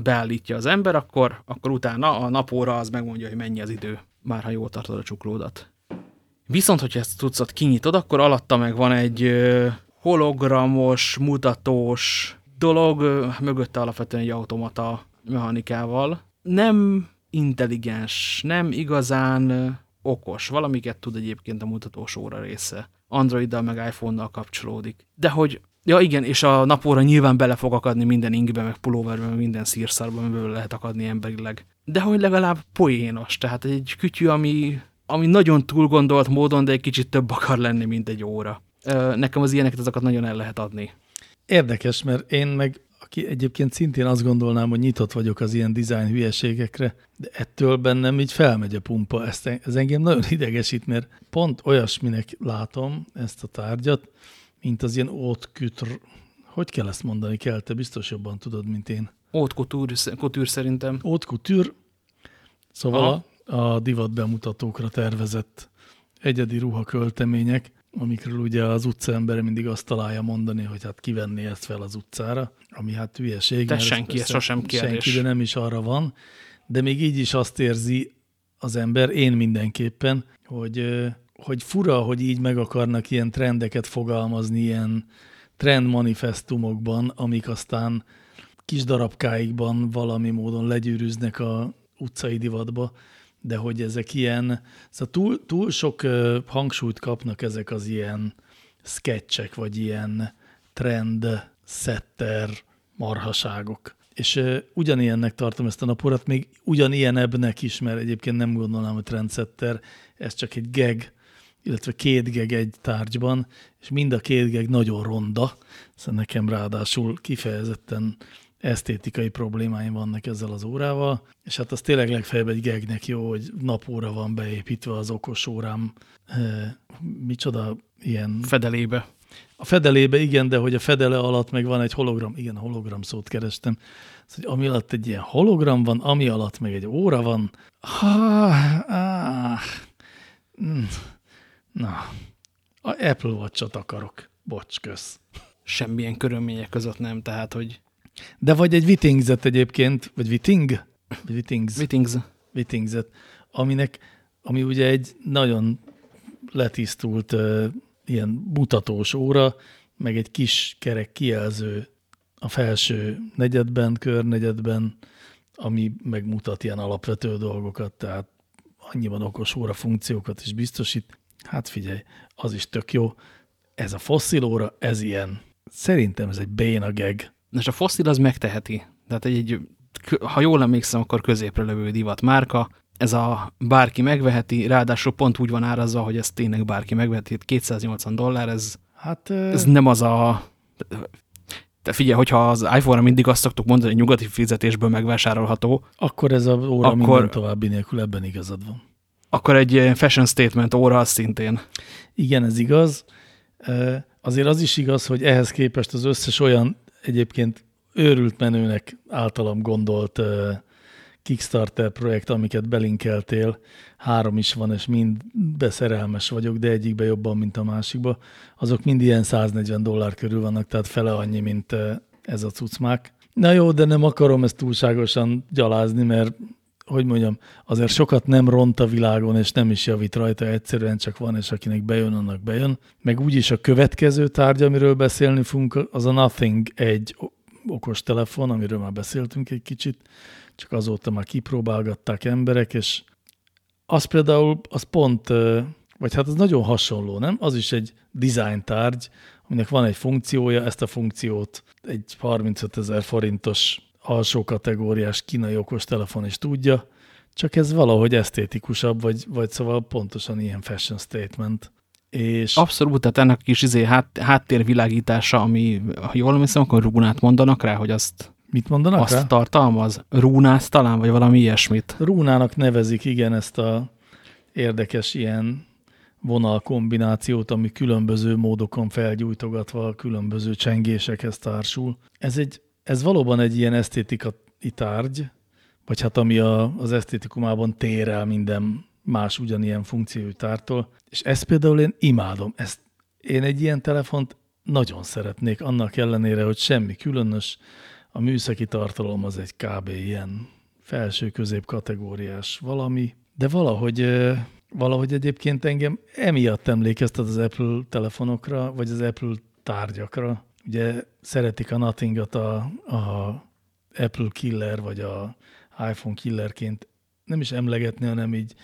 beállítja az ember, akkor, akkor utána a napóra az megmondja, hogy mennyi az idő, már ha jól tartod a csuklódat. Viszont, hogyha ezt tudszat kinyitod, akkor alatta meg van egy hologramos, mutatós dolog, mögötte alapvetően egy automata mechanikával. Nem intelligens, nem igazán okos. Valamiket tud egyébként a mutatós óra része. Androiddal meg iPhone-nal kapcsolódik. De hogy Ja igen, és a napóra nyilván bele fog akadni minden ingbe, meg pulóverbe, meg minden szírszarba, amiből lehet akadni emberileg. De hogy legalább poénos, tehát egy kütyű, ami, ami nagyon túl gondolt módon, de egy kicsit több akar lenni, mint egy óra. Nekem az ilyeneket azokat nagyon el lehet adni. Érdekes, mert én meg aki egyébként szintén azt gondolnám, hogy nyitott vagyok az ilyen design hülyeségekre, de ettől bennem így felmegy a pumpa. Ezt, ez engem nagyon idegesít, mert pont olyasminek látom ezt a tárgyat, mint az ilyen ótkütr, hogy kell ezt mondani kell, te biztos jobban tudod, mint én. Ótkutűr szerintem. Ótkutűr, szóval a, a divat bemutatókra tervezett egyedi ruhaköltemények, amikről ugye az utca embere mindig azt találja mondani, hogy hát kivenni ezt fel az utcára, ami hát hülyeség. De senki, ez sosem kérdés. Senki, de nem is arra van. De még így is azt érzi az ember, én mindenképpen, hogy, hogy fura, hogy így meg akarnak ilyen trendeket fogalmazni, ilyen trendmanifestumokban, amik aztán kis darabkáikban valami módon legyűrűznek a utcai divatba, de hogy ezek ilyen, szóval túl, túl sok hangsúlyt kapnak ezek az ilyen sketchek, vagy ilyen trend setter marhaságok. És uh, ugyanilyennek tartom ezt a naporat, még ugyanilyenebbnek is, mert egyébként nem gondolnám, hogy trendsetter, ez csak egy geg, illetve két geg egy tárgyban, és mind a két geg nagyon ronda, szóval nekem ráadásul kifejezetten esztétikai problémáim vannak ezzel az órával, és hát az tényleg legfeljebb egy gegnek jó, hogy napóra van beépítve az okos órám, e, micsoda ilyen... Fedelébe. A fedelébe igen, de hogy a fedele alatt meg van egy hologram, igen, hologram szót kerestem, szóval, ami alatt egy ilyen hologram van, ami alatt meg egy óra van. Ha, ah, na, a Apple Watch-ot akarok. Bocs, kösz. Semmilyen körülmények között nem, tehát, hogy de vagy egy vitingzet egyébként, vagy viting? Vagy vitings. Vitings. Vitingzet, aminek, ami ugye egy nagyon letisztult uh, ilyen mutatós óra, meg egy kis kerek kijelző a felső negyedben, körnegyedben, ami megmutat ilyen alapvető dolgokat, tehát annyiban okos óra funkciókat is biztosít. Hát figyelj, az is tök jó. Ez a fosszil óra, ez ilyen. Szerintem ez egy béna geg. És a fosszil az megteheti. Tehát egy, egy, ha jól emlékszem, akkor középre lövő divat márka. Ez a bárki megveheti, ráadásul pont úgy van árazva, hogy ezt tényleg bárki megveheti. 280 dollár, ez, hát, ez nem az a... Te figyelj, hogyha az iPhone-ra mindig azt szoktuk mondani, hogy nyugati fizetésből megvásárolható. Akkor ez a óra akkor, minden további nélkül ebben igazad van. Akkor egy fashion statement óra az szintén. Igen, ez igaz. Azért az is igaz, hogy ehhez képest az összes olyan egyébként őrült menőnek általam gondolt Kickstarter projekt, amiket belinkeltél, három is van, és mind beszerelmes vagyok, de egyikbe jobban, mint a másikba. Azok mind ilyen 140 dollár körül vannak, tehát fele annyi, mint ez a cucmák. Na jó, de nem akarom ezt túlságosan gyalázni, mert hogy mondjam, azért sokat nem ront a világon, és nem is javít rajta, egyszerűen csak van, és akinek bejön, annak bejön. Meg úgyis a következő tárgy, amiről beszélni fogunk, az a Nothing egy okos telefon, amiről már beszéltünk egy kicsit, csak azóta már kipróbálgatták emberek, és az például, az pont, vagy hát az nagyon hasonló, nem? Az is egy design tárgy, aminek van egy funkciója, ezt a funkciót egy 35 ezer forintos alsó kategóriás kínai okostelefon is tudja, csak ez valahogy esztétikusabb, vagy, vagy szóval pontosan ilyen fashion statement. És Abszolút, tehát ennek kis izé, hát, háttérvilágítása, ami, ha jól emlékszem, akkor rúnát mondanak rá, hogy azt Mit mondanak azt rá? tartalmaz? Rúnász talán, vagy valami ilyesmit? Rúnának nevezik, igen, ezt a érdekes ilyen vonalkombinációt, ami különböző módokon felgyújtogatva a különböző csengésekhez társul. Ez egy ez valóban egy ilyen esztétikai tárgy, vagy hát ami a, az esztétikumában tér el minden más ugyanilyen funkciói tártól, és ezt például én imádom. Ezt, én egy ilyen telefont nagyon szeretnék, annak ellenére, hogy semmi különös, a műszaki tartalom az egy kb. ilyen felső-közép kategóriás valami, de valahogy, valahogy egyébként engem emiatt emlékeztet az Apple telefonokra, vagy az Apple tárgyakra, ugye szeretik a Nothingot a, a Apple killer, vagy a iPhone killerként nem is emlegetni, hanem így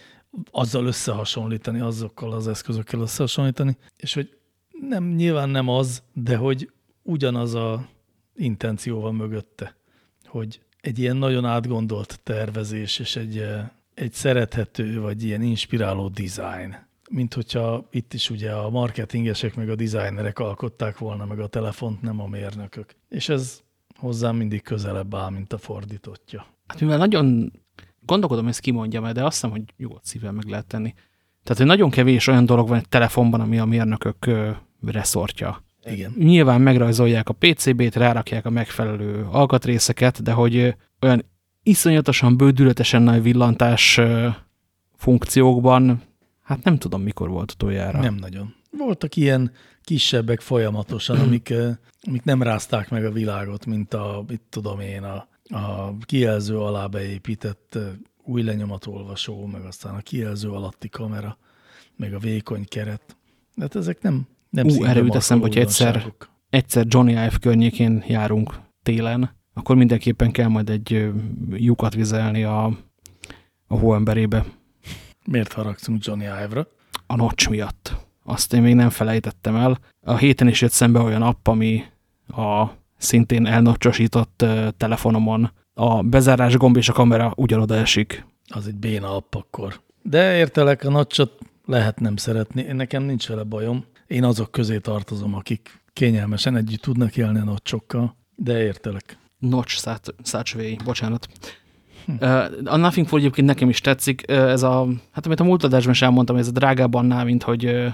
azzal összehasonlítani, azokkal az eszközökkel összehasonlítani, és hogy nem, nyilván nem az, de hogy ugyanaz a intenció van mögötte, hogy egy ilyen nagyon átgondolt tervezés, és egy, egy szerethető, vagy ilyen inspiráló design mint hogyha itt is ugye a marketingesek meg a designerek alkották volna meg a telefont, nem a mérnökök. És ez hozzám mindig közelebb áll, mint a fordítottja. Hát mivel nagyon gondolkodom, ezt kimondjam de azt hiszem, hogy nyugodt szívvel meg lehet tenni. Tehát, hogy nagyon kevés olyan dolog van egy telefonban, ami a mérnökök ö, reszortja. Igen. Nyilván megrajzolják a PCB-t, rárakják a megfelelő alkatrészeket, de hogy olyan iszonyatosan bődületesen nagy villantás ö, funkciókban, hát nem tudom, mikor volt utoljára. Nem nagyon. Voltak ilyen kisebbek folyamatosan, amik, eh, amik nem rázták meg a világot, mint a, mit tudom én, a, a kijelző alá beépített eh, új lenyomatolvasó, meg aztán a kijelző alatti kamera, meg a vékony keret. De hát ezek nem, nem Ú, erre jut eszembe, hogy egyszer-. Egyszer Johnny Ive környékén járunk télen, akkor mindenképpen kell majd egy ö, lyukat vizelni a, a hóemberébe Miért haragszunk Johnny Ive-ra? a notch miatt. Azt én még nem felejtettem el. A héten is jött szembe olyan app, ami a szintén elnocsosított telefonomon a bezárás gomb és a kamera ugyanoda esik. Az egy béna app akkor. De értelek, a nacsot lehet nem szeretni. Én nekem nincs vele bajom. Én azok közé tartozom, akik kényelmesen együtt tudnak élni a nocsokkal. De értelek. Notch Satchway, bocsánat. Hm. A Nothing for egyébként nekem is tetszik. Ez a, hát amit a múlt adásban is elmondtam, ez a drágább annál, mint hogy,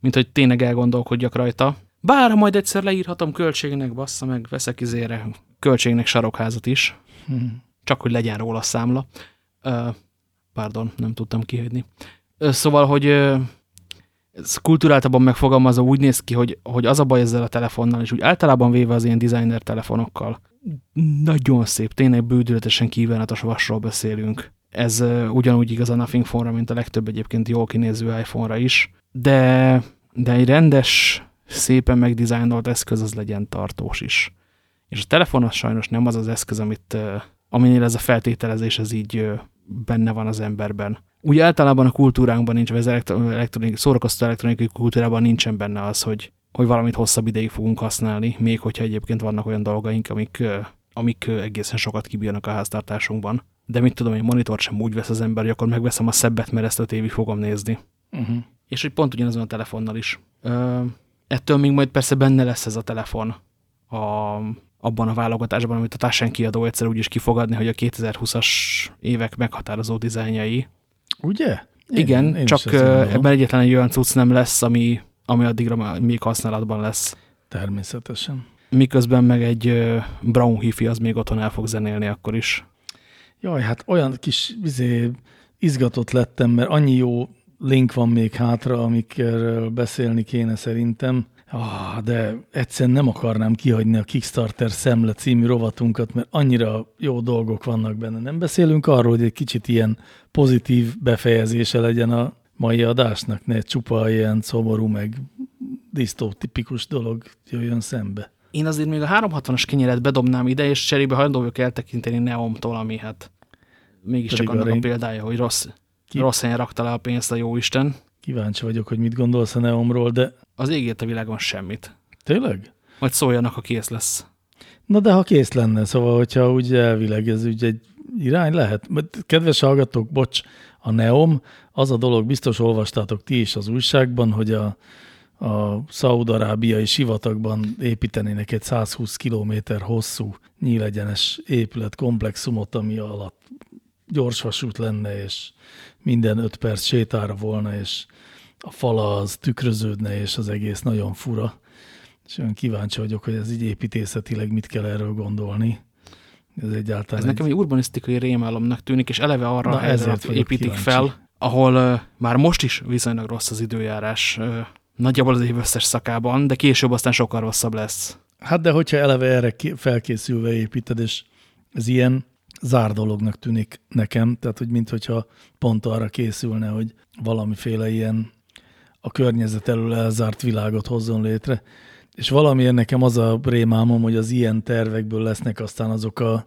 mint hogy tényleg elgondolkodjak rajta. Bár majd egyszer leírhatom költségnek, bassza meg, veszek izére költségnek sarokházat is. Hm. csak hogy legyen róla számla. Pardon, nem tudtam kihagyni. Szóval, hogy ez kulturáltabban megfogalmazva úgy néz ki, hogy, hogy az a baj ezzel a telefonnal, és úgy általában véve az ilyen designer telefonokkal, nagyon szép, tényleg bődületesen kívánatos vasról beszélünk. Ez ugyanúgy igaz a Nothing Phone-ra, mint a legtöbb egyébként jól kinéző iPhone-ra is, de, de egy rendes, szépen megdizájnolt eszköz az legyen tartós is. És a telefon az sajnos nem az az eszköz, amit, aminél ez a feltételezés ez így benne van az emberben. Úgy általában a kultúránkban nincs, vagy az elektro- elektronik, szórakoztató elektronikai kultúrában nincsen benne az, hogy, hogy valamit hosszabb ideig fogunk használni, még hogyha egyébként vannak olyan dolgaink, amik, amik egészen sokat kibírnak a háztartásunkban. De mit tudom, egy monitor sem úgy vesz az ember, hogy akkor megveszem a szebbet, mert ezt öt évig fogom nézni. Uh -huh. És hogy pont ugyanazon a telefonnal is. Ö, ettől még majd persze benne lesz ez a telefon a, abban a válogatásban, amit a Taschen kiadó egyszer úgy is kifogadni, hogy a 2020-as évek meghatározó dizájnjai. Ugye? Igen, én csak ebben egyetlen egy olyan cucc nem lesz, ami, ami addigra már még használatban lesz. Természetesen. Miközben meg egy Brown hifi az még otthon el fog zenélni akkor is. Jaj, hát olyan kis izé, izgatott lettem, mert annyi jó link van még hátra, amikről beszélni kéne szerintem. Ah, de egyszerűen nem akarnám kihagyni a Kickstarter szemle című rovatunkat, mert annyira jó dolgok vannak benne. Nem beszélünk arról, hogy egy kicsit ilyen pozitív befejezése legyen a mai adásnak, ne csupa ilyen szomorú, meg disztótipikus dolog jöjjön szembe. Én azért még a 360-as kenyeret bedobnám ide, és cserébe hajlandó vagyok eltekinteni Neomtól, ami hát mégiscsak annak a példája, hogy rossz, Ki- rossz helyen rakta le a pénzt a jóisten. Kíváncsi vagyok, hogy mit gondolsz a Neomról, de Az égért a világon semmit. tényleg? Majd szóljanak, ha kész lesz. Na de ha kész lenne, szóval, hogyha úgy elvileg ez úgy egy irány lehet. Kedves hallgatók, bocs, a Neom, az a dolog, biztos olvastátok ti is az újságban, hogy a, a szaudarábiai sivatagban építenének egy 120 kilométer hosszú nyílegyenes épületkomplexumot, ami alatt gyorsvasút lenne, és minden öt perc sétára volna, és a fala az tükröződne, és az egész nagyon fura. És olyan kíváncsi vagyok, hogy ez így építészetileg mit kell erről gondolni. Ez egyáltalán Ez nekem egy urbanisztikai rémálomnak tűnik, és eleve arra Na, ezért építik kíváncsi. fel, ahol uh, már most is viszonylag rossz az időjárás, uh, nagyjából az év összes szakában, de később aztán sokkal rosszabb lesz. Hát de hogyha eleve erre felkészülve építed, és ez ilyen zár dolognak tűnik nekem, tehát hogy minthogyha pont arra készülne, hogy valamiféle ilyen a környezet elől elzárt világot hozzon létre. És valamiért nekem az a rémálmom, hogy az ilyen tervekből lesznek aztán azok a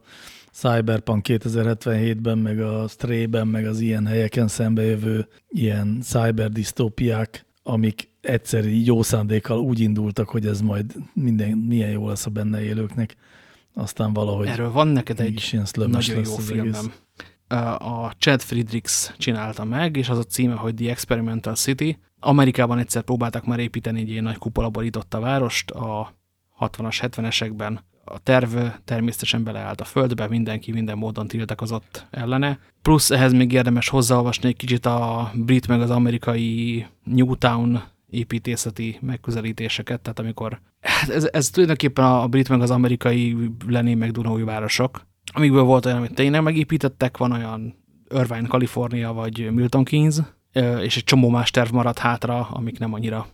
Cyberpunk 2077-ben, meg a Stray-ben, meg az ilyen helyeken szembejövő ilyen cyberdisztópiák, amik egyszer jó szándékkal úgy indultak, hogy ez majd minden, milyen jó lesz a benne élőknek. Aztán valahogy Erről van neked egy nagyon jó filmem. egész. A Chad Friedrichs csinálta meg, és az a címe, hogy The Experimental City. Amerikában egyszer próbáltak már építeni egy ilyen nagy kupolaborította várost a 60-as, 70-esekben. a terv természetesen beleállt a földbe, mindenki minden módon tiltakozott ellene. Plusz ehhez még érdemes hozzáolvasni egy kicsit a brit meg az amerikai Newtown építészeti megközelítéseket, tehát amikor hát ez, ez tulajdonképpen a brit meg az amerikai Lenin meg Dunói városok, amikből volt olyan, amit tényleg megépítettek, van olyan Irvine, Kalifornia vagy Milton Keynes, és egy csomó más terv maradt hátra, amik nem annyira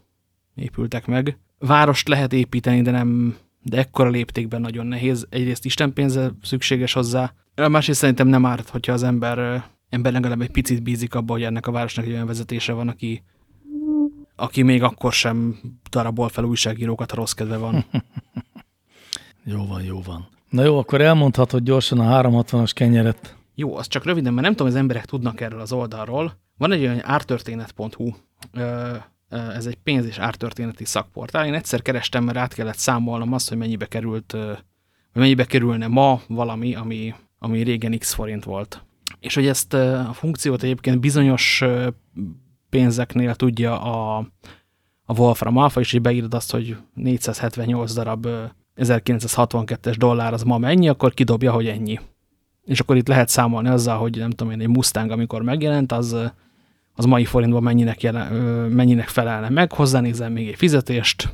épültek meg. Várost lehet építeni, de nem de ekkora léptékben nagyon nehéz. Egyrészt Isten pénze szükséges hozzá, másrészt szerintem nem árt, hogyha az ember, ember legalább egy picit bízik abba, hogy ennek a városnak egy olyan vezetése van, aki, aki még akkor sem darabol fel újságírókat, ha rossz kedve van. jó van, jó van. Na jó, akkor elmondhatod gyorsan a 360-as kenyeret. Jó, az csak röviden, mert nem tudom, az emberek tudnak erről az oldalról. Van egy olyan ártörténet.hu, ez egy pénz- és ártörténeti szakportál. Én egyszer kerestem, mert át kellett számolnom azt, hogy mennyibe került, vagy mennyibe kerülne ma valami, ami, ami régen x forint volt. És hogy ezt a funkciót egyébként bizonyos pénzeknél tudja a, a Wolfram Alpha, és így beírod azt, hogy 478 darab 1962-es dollár az ma mennyi, akkor kidobja, hogy ennyi. És akkor itt lehet számolni azzal, hogy nem tudom én, egy Mustang, amikor megjelent, az az mai forintban mennyinek, jelen, mennyinek felelne meg, hozzánézem még egy fizetést,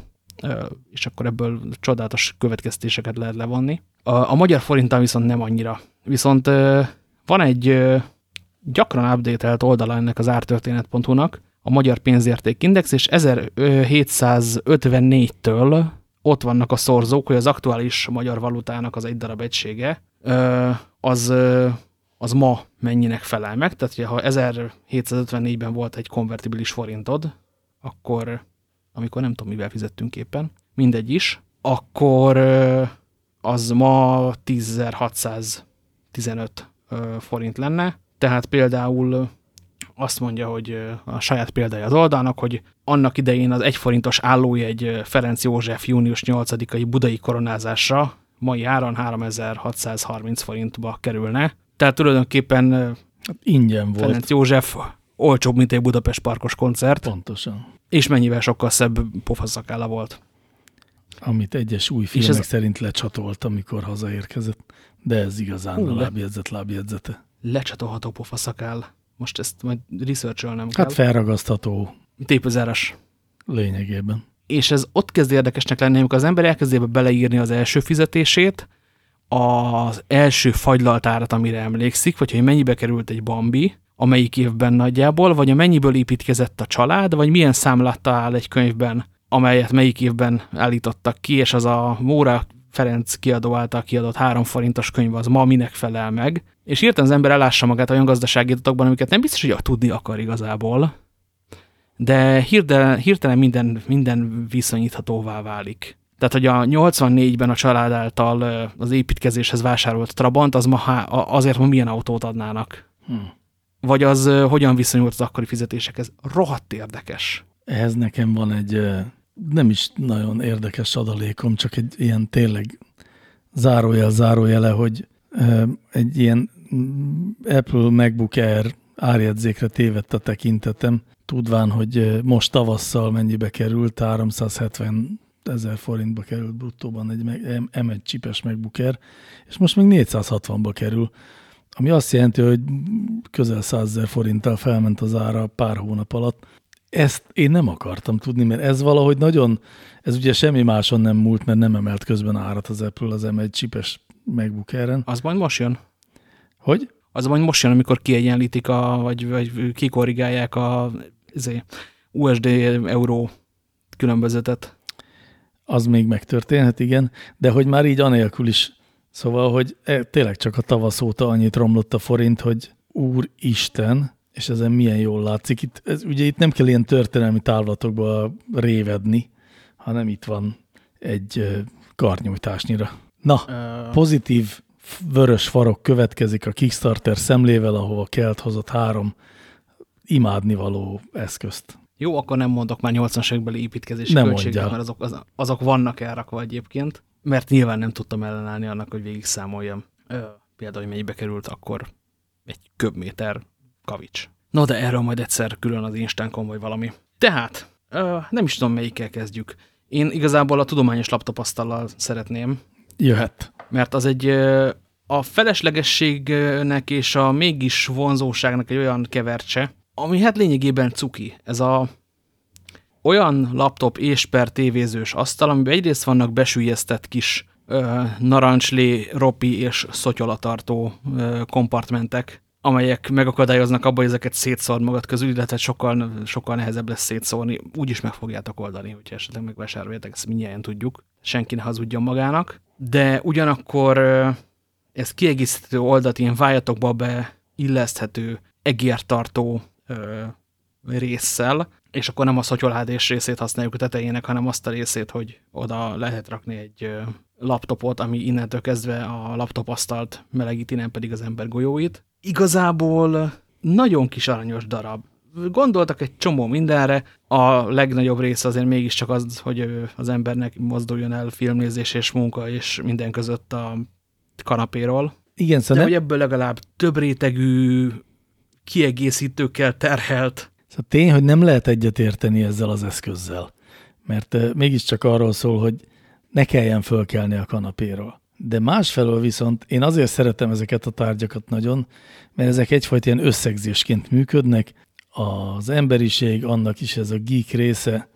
és akkor ebből csodálatos következtéseket lehet levonni. A, a magyar forinttal viszont nem annyira. Viszont van egy gyakran update oldala ennek az ártörténet.hu-nak, a Magyar Pénzértékindex, és 1754-től ott vannak a szorzók, hogy az aktuális magyar valutának az egy darab egysége, az az ma mennyinek felel meg. Tehát, ha 1754-ben volt egy konvertibilis forintod, akkor, amikor nem tudom, mivel fizettünk éppen, mindegy is, akkor az ma 10.615 forint lenne. Tehát például azt mondja, hogy a saját példája az oldalnak, hogy annak idején az egyforintos állójegy Ferenc József június 8-ai budai koronázásra mai áron 3630 forintba kerülne, tehát tulajdonképpen hát ingyen volt. Ferenc József olcsóbb, mint egy Budapest parkos koncert. Pontosan. És mennyivel sokkal szebb pofaszakála volt. Amit egyes új filmek ez... szerint lecsatolt, amikor hazaérkezett. De ez igazán Hú, a lábjegyzet lábjegyzete. Lecsatolható pofaszakál. Most ezt majd researcholnem kell. Hát felragasztható. Tépőzáras. Lényegében. És ez ott kezd érdekesnek lenni, amikor az ember elkezdi beleírni az első fizetését, az első fagylaltárat, amire emlékszik, vagy hogy mennyibe került egy Bambi, amelyik évben nagyjából, vagy a mennyiből építkezett a család, vagy milyen számlatta áll egy könyvben, amelyet melyik évben állítottak ki, és az a Móra Ferenc kiadó által kiadott három forintos könyv az ma minek felel meg, és írtan az ember elássa magát olyan gazdasági adatokban, amiket nem biztos, hogy tudni akar igazából, de hirtelen, hirtelen minden, minden viszonyíthatóvá válik. Tehát, hogy a 84-ben a család által az építkezéshez vásárolt Trabant, az ma azért ma milyen autót adnának? Hmm. Vagy az hogyan viszonyult az akkori fizetésekhez? Rohadt érdekes. Ehhez nekem van egy nem is nagyon érdekes adalékom, csak egy ilyen tényleg zárójel zárójele, hogy egy ilyen mm, Apple MacBook Air árjegyzékre tévedt a tekintetem, tudván, hogy most tavasszal mennyibe került, 370 ezer forintba került bruttóban egy M1 csipes MacBooker, és most még 460-ba kerül, ami azt jelenti, hogy közel 100 ezer forinttal felment az ára pár hónap alatt. Ezt én nem akartam tudni, mert ez valahogy nagyon, ez ugye semmi máson nem múlt, mert nem emelt közben árat az Apple az M1 csipes MacBookeren. Az majd most jön. Hogy? Az majd most jön, amikor kiegyenlítik, a, vagy, vagy kikorrigálják a USD euró különbözetet az még megtörténhet, igen, de hogy már így anélkül is, szóval, hogy e, tényleg csak a tavasz óta annyit romlott a forint, hogy úristen, és ezen milyen jól látszik. Itt, ez, ugye itt nem kell ilyen történelmi távlatokba révedni, hanem itt van egy karnyújtásnyira. Na, pozitív vörös farok következik a Kickstarter szemlével, ahova Kelt hozott három imádnivaló eszközt. Jó, akkor nem mondok már 80-as évekbeli építkezési nem költségeket, mert azok, az, azok vannak elrakva egyébként, mert nyilván nem tudtam ellenállni annak, hogy végig számoljam. Ö, például, hogy mennyibe került akkor egy köbméter kavics. No, de erről majd egyszer külön az Instánkon vagy valami. Tehát, ö, nem is tudom, melyikkel kezdjük. Én igazából a tudományos laptopasztallal szeretném. Jöhet. Mert az egy a feleslegességnek és a mégis vonzóságnak egy olyan kevercse, ami hát lényegében cuki. Ez a olyan laptop és per tévézős asztal, amiben egyrészt vannak besülyeztett kis ö, narancslé, ropi és szotyolatartó ö, kompartmentek, amelyek megakadályoznak abban, hogy ezeket szétszor magad közül, illetve sokkal, sokkal nehezebb lesz szétszórni. Úgyis meg fogjátok oldani, hogyha esetleg megvásároljátok, ezt mindjárt tudjuk. Senki ne hazudjon magának. De ugyanakkor ez kiegészítő oldat ilyen vájatokba beilleszthető egértartó ö, résszel, és akkor nem a szotyoládés részét használjuk a tetejének, hanem azt a részét, hogy oda lehet rakni egy laptopot, ami innentől kezdve a laptopasztalt melegíti, nem pedig az ember golyóit. Igazából nagyon kis aranyos darab. Gondoltak egy csomó mindenre, a legnagyobb része azért mégiscsak az, hogy az embernek mozduljon el filmnézés és munka és minden között a kanapéról. Igen, szóval De hogy ebből legalább több rétegű kiegészítőkkel terhelt. Szóval tény, hogy nem lehet egyetérteni ezzel az eszközzel, mert mégiscsak arról szól, hogy ne kelljen fölkelni a kanapéról. De másfelől viszont én azért szeretem ezeket a tárgyakat nagyon, mert ezek egyfajta ilyen összegzésként működnek. Az emberiség, annak is ez a geek része,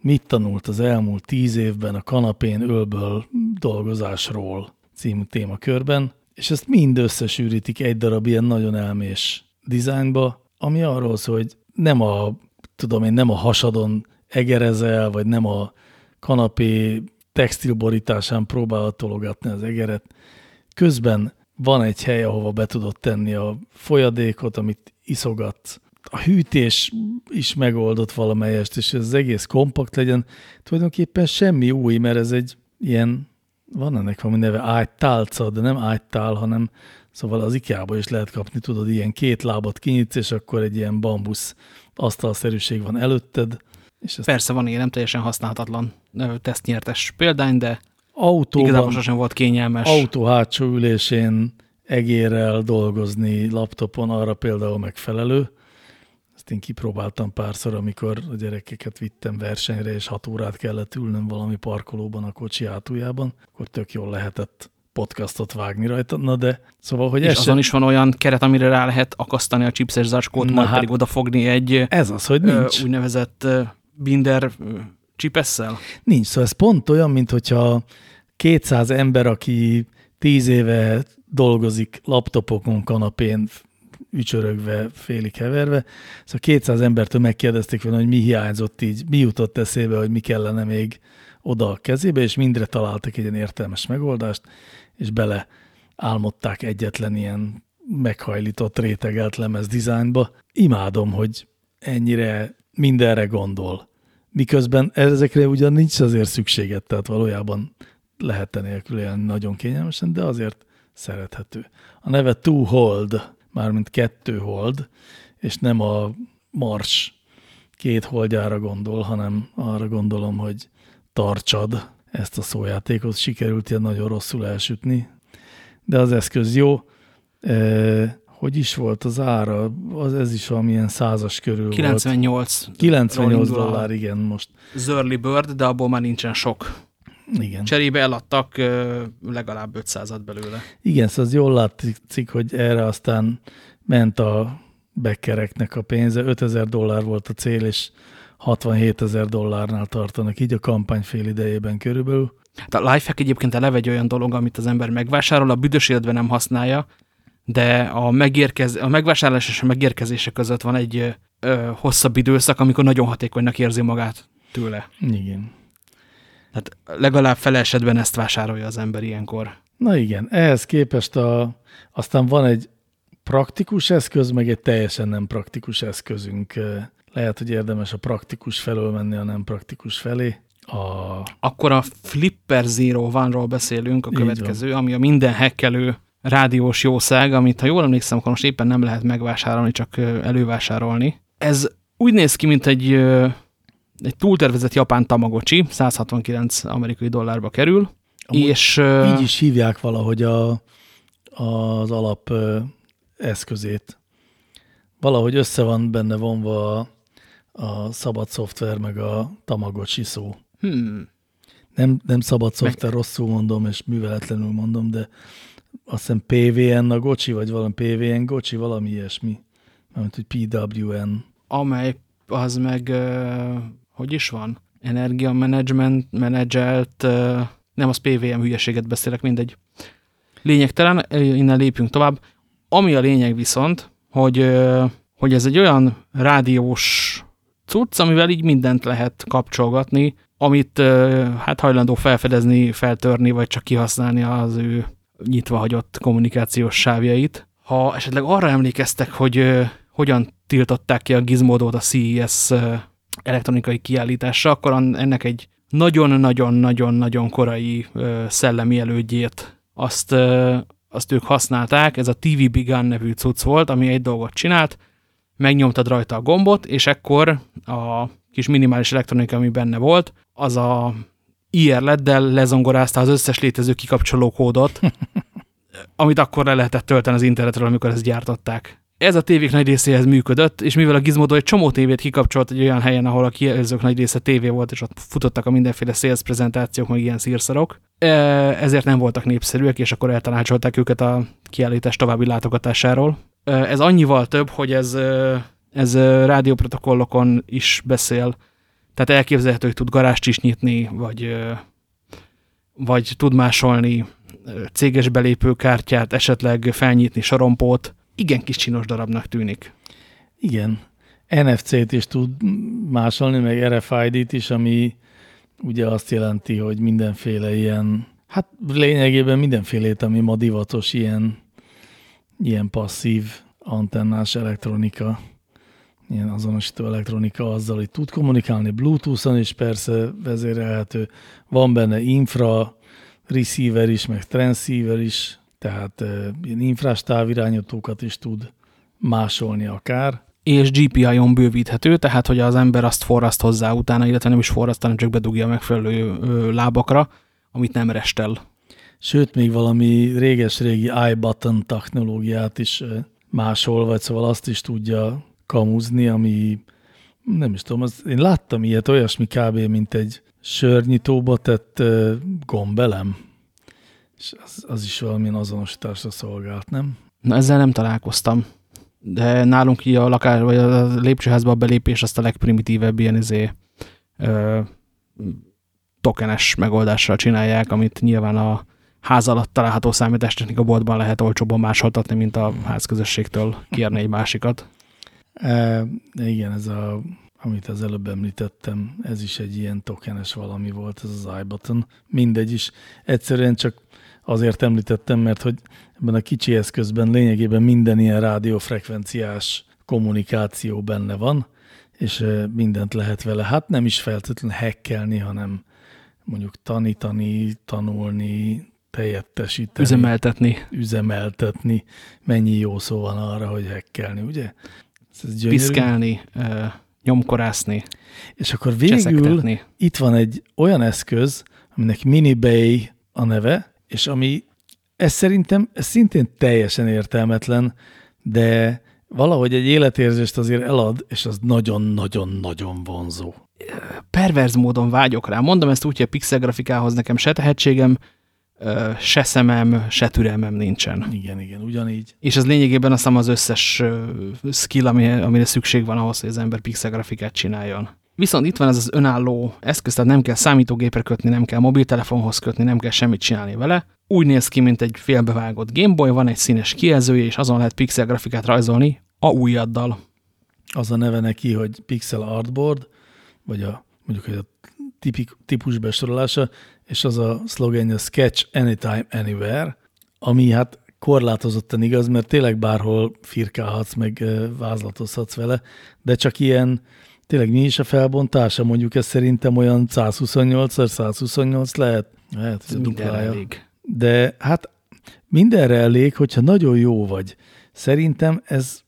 mit tanult az elmúlt tíz évben a kanapén ölből dolgozásról című témakörben, és ezt mind összesűrítik egy darab ilyen nagyon elmés dizájnba, ami arról szól, hogy nem a, tudom én, nem a hasadon egerezel, vagy nem a kanapé textilborításán próbálod tologatni az egeret. Közben van egy hely, ahova be tudod tenni a folyadékot, amit iszogatsz. A hűtés is megoldott valamelyest, és ez az egész kompakt legyen. Tulajdonképpen semmi új, mert ez egy ilyen van ennek valami neve ágytálca, de nem ágytál, hanem szóval az IKEA-ba is lehet kapni, tudod, ilyen két lábat kinyitsz, és akkor egy ilyen bambusz asztalszerűség van előtted. És ezt Persze van ilyen nem teljesen használhatatlan tesztnyertes példány, de autóban, igazából sosem volt kényelmes. Autó hátsó ülésén egérrel dolgozni laptopon arra például megfelelő. Én kipróbáltam párszor, amikor a gyerekeket vittem versenyre, és hat órát kellett ülnöm valami parkolóban a kocsi átuljában, akkor tök jól lehetett podcastot vágni rajta, na de szóval, hogy És azon sem... is van olyan keret, amire rá lehet akasztani a chipses zacskót, na majd hát, pedig odafogni egy ez az, hogy nincs. úgynevezett binder csipesszel? Nincs, szóval ez pont olyan, mint hogyha 200 ember, aki 10 éve dolgozik laptopokon, kanapén, ücsörögve, félig heverve. Szóval 200 embertől megkérdezték volna, hogy mi hiányzott így, mi jutott eszébe, hogy mi kellene még oda a kezébe, és mindre találtak egy ilyen értelmes megoldást, és bele álmodták egyetlen ilyen meghajlított, rétegelt lemez dizájnba. Imádom, hogy ennyire mindenre gondol. Miközben ezekre ugyan nincs azért szükséget, tehát valójában lehet nélkül élni nagyon kényelmesen, de azért szerethető. A neve Two Hold, mármint kettő hold, és nem a Mars két holdjára gondol, hanem arra gondolom, hogy tartsad ezt a szójátékot. Sikerült ilyen nagyon rosszul elsütni, de az eszköz jó. E, hogy is volt az ára? Az, ez is valamilyen százas körül 98 volt. 98 dollár, igen, most. Zörli Bird, de abból már nincsen sok. Igen. Cserébe eladtak legalább 500-at belőle. Igen, szóval az jól látszik, hogy erre aztán ment a beckereknek a pénze. 5000 dollár volt a cél, és 67 ezer dollárnál tartanak így a kampány fél idejében körülbelül. Hát a lifehack egyébként eleve egy olyan dolog, amit az ember megvásárol, a büdös életben nem használja, de a, megérkez, a megvásárlás és a megérkezése között van egy ö, hosszabb időszak, amikor nagyon hatékonynak érzi magát tőle. Igen. Tehát legalább fele esetben ezt vásárolja az ember ilyenkor. Na igen, ehhez képest a, aztán van egy praktikus eszköz, meg egy teljesen nem praktikus eszközünk. Lehet, hogy érdemes a praktikus felől menni a nem praktikus felé. A... Akkor a Flipper Zero van beszélünk, a következő, ami a minden hekkelő rádiós jószág, amit ha jól emlékszem, akkor most éppen nem lehet megvásárolni, csak elővásárolni. Ez úgy néz ki, mint egy egy túltervezett japán tamagocsi, 169 amerikai dollárba kerül. Amúgy és, így is hívják valahogy a, az alap eszközét. Valahogy össze van benne vonva a, a szabad szoftver, meg a tamagocsi szó. Hmm. nem, nem szabad szoftver, rosszul mondom, és műveletlenül mondom, de azt hiszem PVN a gocsi, vagy valami PVN gocsi, valami ilyesmi. Mármint, hogy PWN. Amely az meg, hogy is van? Energia management, menedzselt, nem az PVM hülyeséget beszélek, mindegy. Lényegtelen, innen lépjünk tovább. Ami a lényeg viszont, hogy, hogy ez egy olyan rádiós cucc, amivel így mindent lehet kapcsolgatni, amit hát hajlandó felfedezni, feltörni, vagy csak kihasználni az ő nyitva hagyott kommunikációs sávjait. Ha esetleg arra emlékeztek, hogy hogyan tiltották ki a gizmodót a CES elektronikai kiállításra, akkor ennek egy nagyon-nagyon-nagyon-nagyon korai szellemi elődjét azt, azt ők használták. Ez a TV Begun nevű cucc volt, ami egy dolgot csinált, megnyomtad rajta a gombot, és ekkor a kis minimális elektronika, ami benne volt, az a IR leddel lezongorázta az összes létező kikapcsoló kódot, amit akkor le lehetett tölteni az internetről, amikor ezt gyártották. Ez a tévék nagy részéhez működött, és mivel a Gizmodo egy csomó tévét kikapcsolt egy olyan helyen, ahol a kijelzők nagy része tévé volt, és ott futottak a mindenféle sales prezentációk, meg ilyen szírszarok, e, ezért nem voltak népszerűek, és akkor eltanácsolták őket a kiállítás további látogatásáról. E, ez annyival több, hogy ez, e, ez rádióprotokollokon is beszél tehát elképzelhető, hogy tud garást is nyitni, vagy, vagy tud másolni céges belépőkártyát, esetleg felnyitni sorompót. Igen kis csinos darabnak tűnik. Igen. NFC-t is tud másolni, meg RFID-t is, ami ugye azt jelenti, hogy mindenféle ilyen, hát lényegében mindenfélét, ami ma divatos, ilyen, ilyen passzív antennás elektronika ilyen azonosító elektronika azzal, hogy tud kommunikálni Bluetooth-on is persze vezérelhető, van benne infra receiver is, meg transceiver is, tehát ilyen infrás távirányítókat is tud másolni akár. És GPI-on bővíthető, tehát hogy az ember azt forraszt hozzá utána, illetve nem is forraszt, hanem csak bedugja a megfelelő lábakra, amit nem restel. Sőt, még valami réges-régi iButton technológiát is másol, vagy szóval azt is tudja kamuzni, ami nem is tudom, az, én láttam ilyet, olyasmi kb. mint egy sörnyitóba tett gombelem, és az, az is valamilyen azonosításra szolgált, nem? Na ezzel nem találkoztam, de nálunk így a lakás, vagy a lépcsőházba a belépés azt a legprimitívebb ilyen izé, ö, tokenes megoldással csinálják, amit nyilván a ház alatt található számítástechnika boltban lehet olcsóbban másoltatni, mint a házközösségtől kérni egy másikat. E, igen, ez a, amit az előbb említettem, ez is egy ilyen tokenes valami volt, ez az iButton. Mindegy is. Egyszerűen csak azért említettem, mert hogy ebben a kicsi eszközben lényegében minden ilyen rádiófrekvenciás kommunikáció benne van, és mindent lehet vele, hát nem is feltétlenül hackelni, hanem mondjuk tanítani, tanulni, helyettesíteni. Üzemeltetni. Üzemeltetni. Mennyi jó szó van arra, hogy hackelni, ugye? piszkálni, nyomkorászni, És akkor végül itt van egy olyan eszköz, aminek MiniBay a neve, és ami ez szerintem ez szintén teljesen értelmetlen, de valahogy egy életérzést azért elad, és az nagyon-nagyon-nagyon vonzó. Perverz módon vágyok rá. Mondom ezt úgy, hogy a pixel grafikához nekem se tehetségem, se szemem, se türelmem nincsen. Igen, igen, ugyanígy. És ez lényegében azt az összes skill, amire szükség van ahhoz, hogy az ember pixel grafikát csináljon. Viszont itt van ez az önálló eszköz, tehát nem kell számítógépre kötni, nem kell mobiltelefonhoz kötni, nem kell semmit csinálni vele. Úgy néz ki, mint egy félbevágott Gameboy, van egy színes kijelzője, és azon lehet pixel grafikát rajzolni a ujjaddal. Az a neve neki, hogy Pixel Artboard, vagy a mondjuk a tipik, típus besorolása, és az a szlogenje Sketch Anytime, Anywhere, ami hát korlátozottan igaz, mert tényleg bárhol firkálhatsz, meg vázlatozhatsz vele, de csak ilyen, tényleg mi is a felbontása? Mondjuk ez szerintem olyan 128 128 lehet. Lehet, a duplája. Elég. De hát mindenre elég, hogyha nagyon jó vagy. Szerintem ez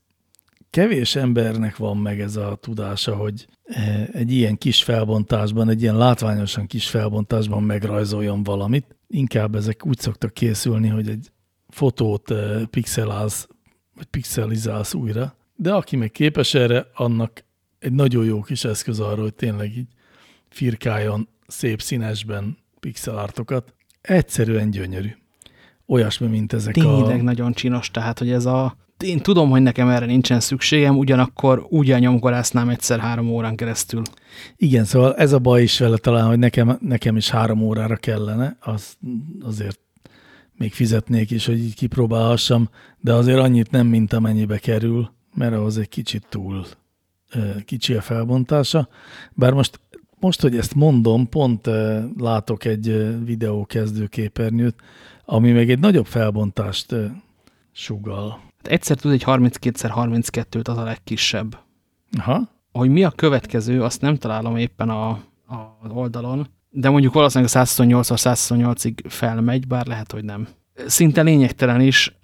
kevés embernek van meg ez a tudása, hogy e, egy ilyen kis felbontásban, egy ilyen látványosan kis felbontásban megrajzoljon valamit. Inkább ezek úgy szoktak készülni, hogy egy fotót e, pixelálsz, vagy pixelizálsz újra, de aki meg képes erre, annak egy nagyon jó kis eszköz arra, hogy tényleg így firkáljon szép színesben pixelartokat. Egyszerűen gyönyörű. Olyasmi, mint ezek Tényleg a... Tényleg nagyon csinos, tehát, hogy ez a... Én tudom, hogy nekem erre nincsen szükségem, ugyanakkor úgy elnyomkorásznám egyszer három órán keresztül. Igen, szóval ez a baj is vele talán, hogy nekem, nekem is három órára kellene, az, azért még fizetnék is, hogy így kipróbálhassam, de azért annyit nem, mint amennyibe kerül, mert ahhoz egy kicsit túl kicsi a felbontása. Bár most, most, hogy ezt mondom, pont látok egy videó kezdőképernyőt, ami meg egy nagyobb felbontást sugal. Hát egyszer tud egy 32x32-t, az a legkisebb. Aha. Hogy mi a következő, azt nem találom éppen a, a oldalon, de mondjuk valószínűleg a 128-128-ig felmegy, bár lehet, hogy nem. Szinte lényegtelen is,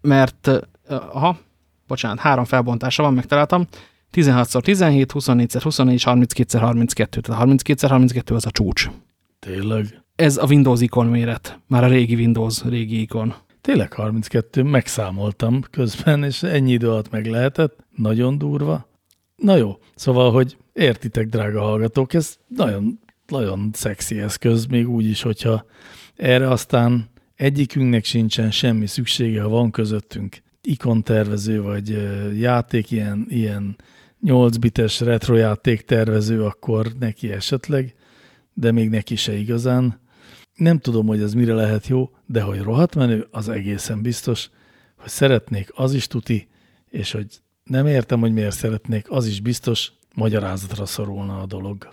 mert, aha, bocsánat, három felbontása van, megtaláltam, 16x17, 24x24, 32x32, tehát 32x32 az a csúcs. Tényleg? Ez a Windows ikon méret, már a régi Windows, régi ikon. Tényleg 32, megszámoltam közben, és ennyi idő alatt meg lehetett, nagyon durva. Na jó, szóval, hogy értitek, drága hallgatók, ez nagyon, nagyon szexi eszköz, még úgy is, hogyha erre aztán egyikünknek sincsen semmi szüksége, ha van közöttünk ikontervező, vagy játék, ilyen, ilyen 8 bites retrojáték tervező, akkor neki esetleg, de még neki se igazán. Nem tudom, hogy ez mire lehet jó, de hogy rohadt menő, az egészen biztos, hogy szeretnék, az is tuti, és hogy nem értem, hogy miért szeretnék, az is biztos, magyarázatra szorulna a dolog.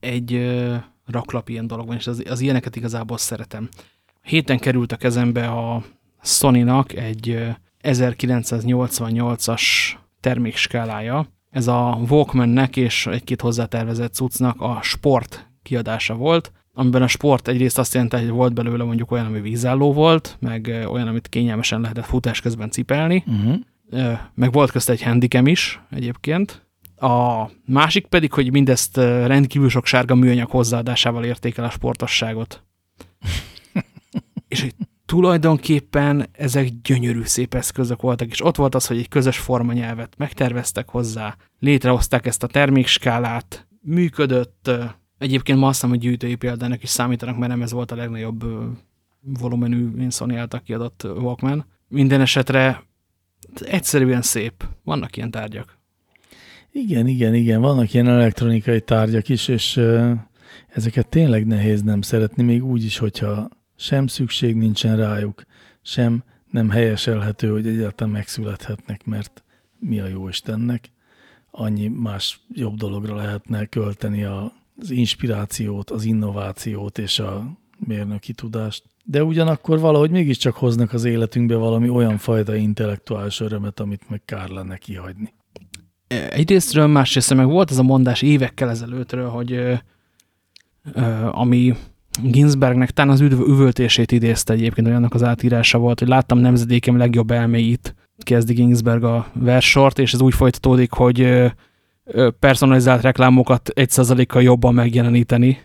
Egy ö, raklap ilyen dolog van, és az, az ilyeneket igazából szeretem. Héten került a kezembe a Sony-nak egy 1988-as termékskálája. Ez a Walkmannek és egy-két hozzátervezett cuccnak a sport kiadása volt, amiben a sport egyrészt azt jelenti, hogy volt belőle mondjuk olyan, ami vízálló volt, meg olyan, amit kényelmesen lehetett futás közben cipelni, uh Mhm. -huh. meg volt közt egy handicam is egyébként. A másik pedig, hogy mindezt rendkívül sok sárga műanyag hozzáadásával értékel a sportosságot. és hogy tulajdonképpen ezek gyönyörű szép eszközök voltak, és ott volt az, hogy egy közös formanyelvet megterveztek hozzá, létrehozták ezt a termékskálát, működött, egyébként ma azt hiszem, hogy gyűjtői példának is számítanak, mert nem ez volt a legnagyobb volumenű Sony által kiadott Walkman. Minden esetre egyszerűen szép. Vannak ilyen tárgyak. Igen, igen, igen. Vannak ilyen elektronikai tárgyak is, és ezeket tényleg nehéz nem szeretni, még úgy is, hogyha sem szükség nincsen rájuk, sem nem helyeselhető, hogy egyáltalán megszülethetnek, mert mi a jó Istennek. Annyi más jobb dologra lehetne költeni az inspirációt, az innovációt és a mérnöki tudást. De ugyanakkor valahogy mégiscsak hoznak az életünkbe valami olyan fajta intellektuális örömet, amit meg kár lenne kihagyni. Egyrésztről, másrészt meg volt ez a mondás évekkel ezelőttről, hogy ö, ö, ami Ginsbergnek talán az üdv üvöltését idézte egyébként, olyannak az átírása volt, hogy láttam nemzedékem legjobb elméit, kezdi Ginsberg a versort, és ez úgy folytatódik, hogy personalizált reklámokat egy százalékkal jobban megjeleníteni.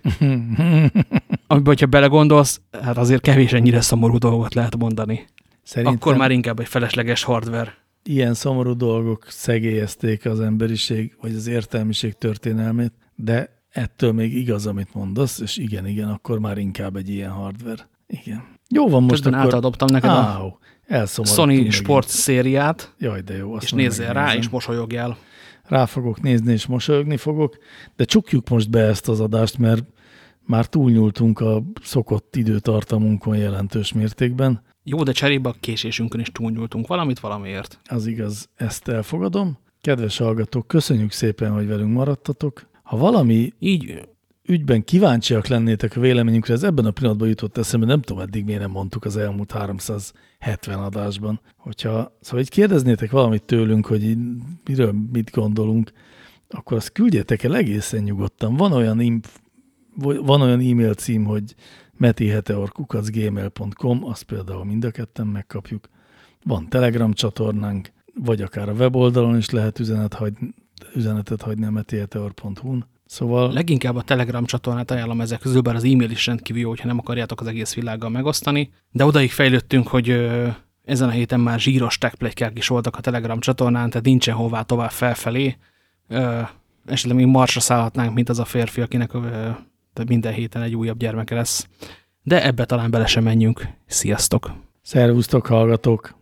Amiben, hogyha belegondolsz, hát azért kevés ennyire szomorú dolgot lehet mondani. Szerintem Akkor már inkább egy felesleges hardware. Ilyen szomorú dolgok szegélyezték az emberiség, vagy az értelmiség történelmét, de ettől még igaz, amit mondasz, és igen, igen, akkor már inkább egy ilyen hardware. Igen. Jó van most Közben akkor... átadoptam neked Áó, a Sony Sport szériát, Jaj, de jó. és nézzél rá, és mosolyogjál. Rá fogok nézni, és mosolyogni fogok, de csukjuk most be ezt az adást, mert már túlnyúltunk a szokott időtartamunkon jelentős mértékben. Jó, de cserébe a késésünkön is túlnyúltunk valamit valamiért. Az igaz, ezt elfogadom. Kedves hallgatók, köszönjük szépen, hogy velünk maradtatok. Ha valami így ügyben kíváncsiak lennétek a véleményünkre, ez ebben a pillanatban jutott eszembe, nem tudom eddig miért nem mondtuk az elmúlt 370 adásban. Hogyha, szóval így kérdeznétek valamit tőlünk, hogy így, miről mit gondolunk, akkor azt küldjetek el egészen nyugodtan. Van olyan, inf, van olyan e-mail cím, hogy metiheteorkukacgmail.com, azt például mind a ketten megkapjuk. Van Telegram csatornánk, vagy akár a weboldalon is lehet üzenet hagyni, üzenetet hagyni a metiheteor.hu-n. Szóval... Leginkább a Telegram csatornát ajánlom ezek közül, bár az e-mail is rendkívül jó, hogyha nem akarjátok az egész világgal megosztani. De odaig fejlődtünk, hogy ezen a héten már zsíros techplegykák is voltak a Telegram csatornán, tehát nincsen hová tovább felfelé. Ö, esetleg még marsra szállhatnánk, mint az a férfi, akinek ö, minden héten egy újabb gyermeke lesz. De ebbe talán bele sem menjünk. Sziasztok! Szervusztok, hallgatók!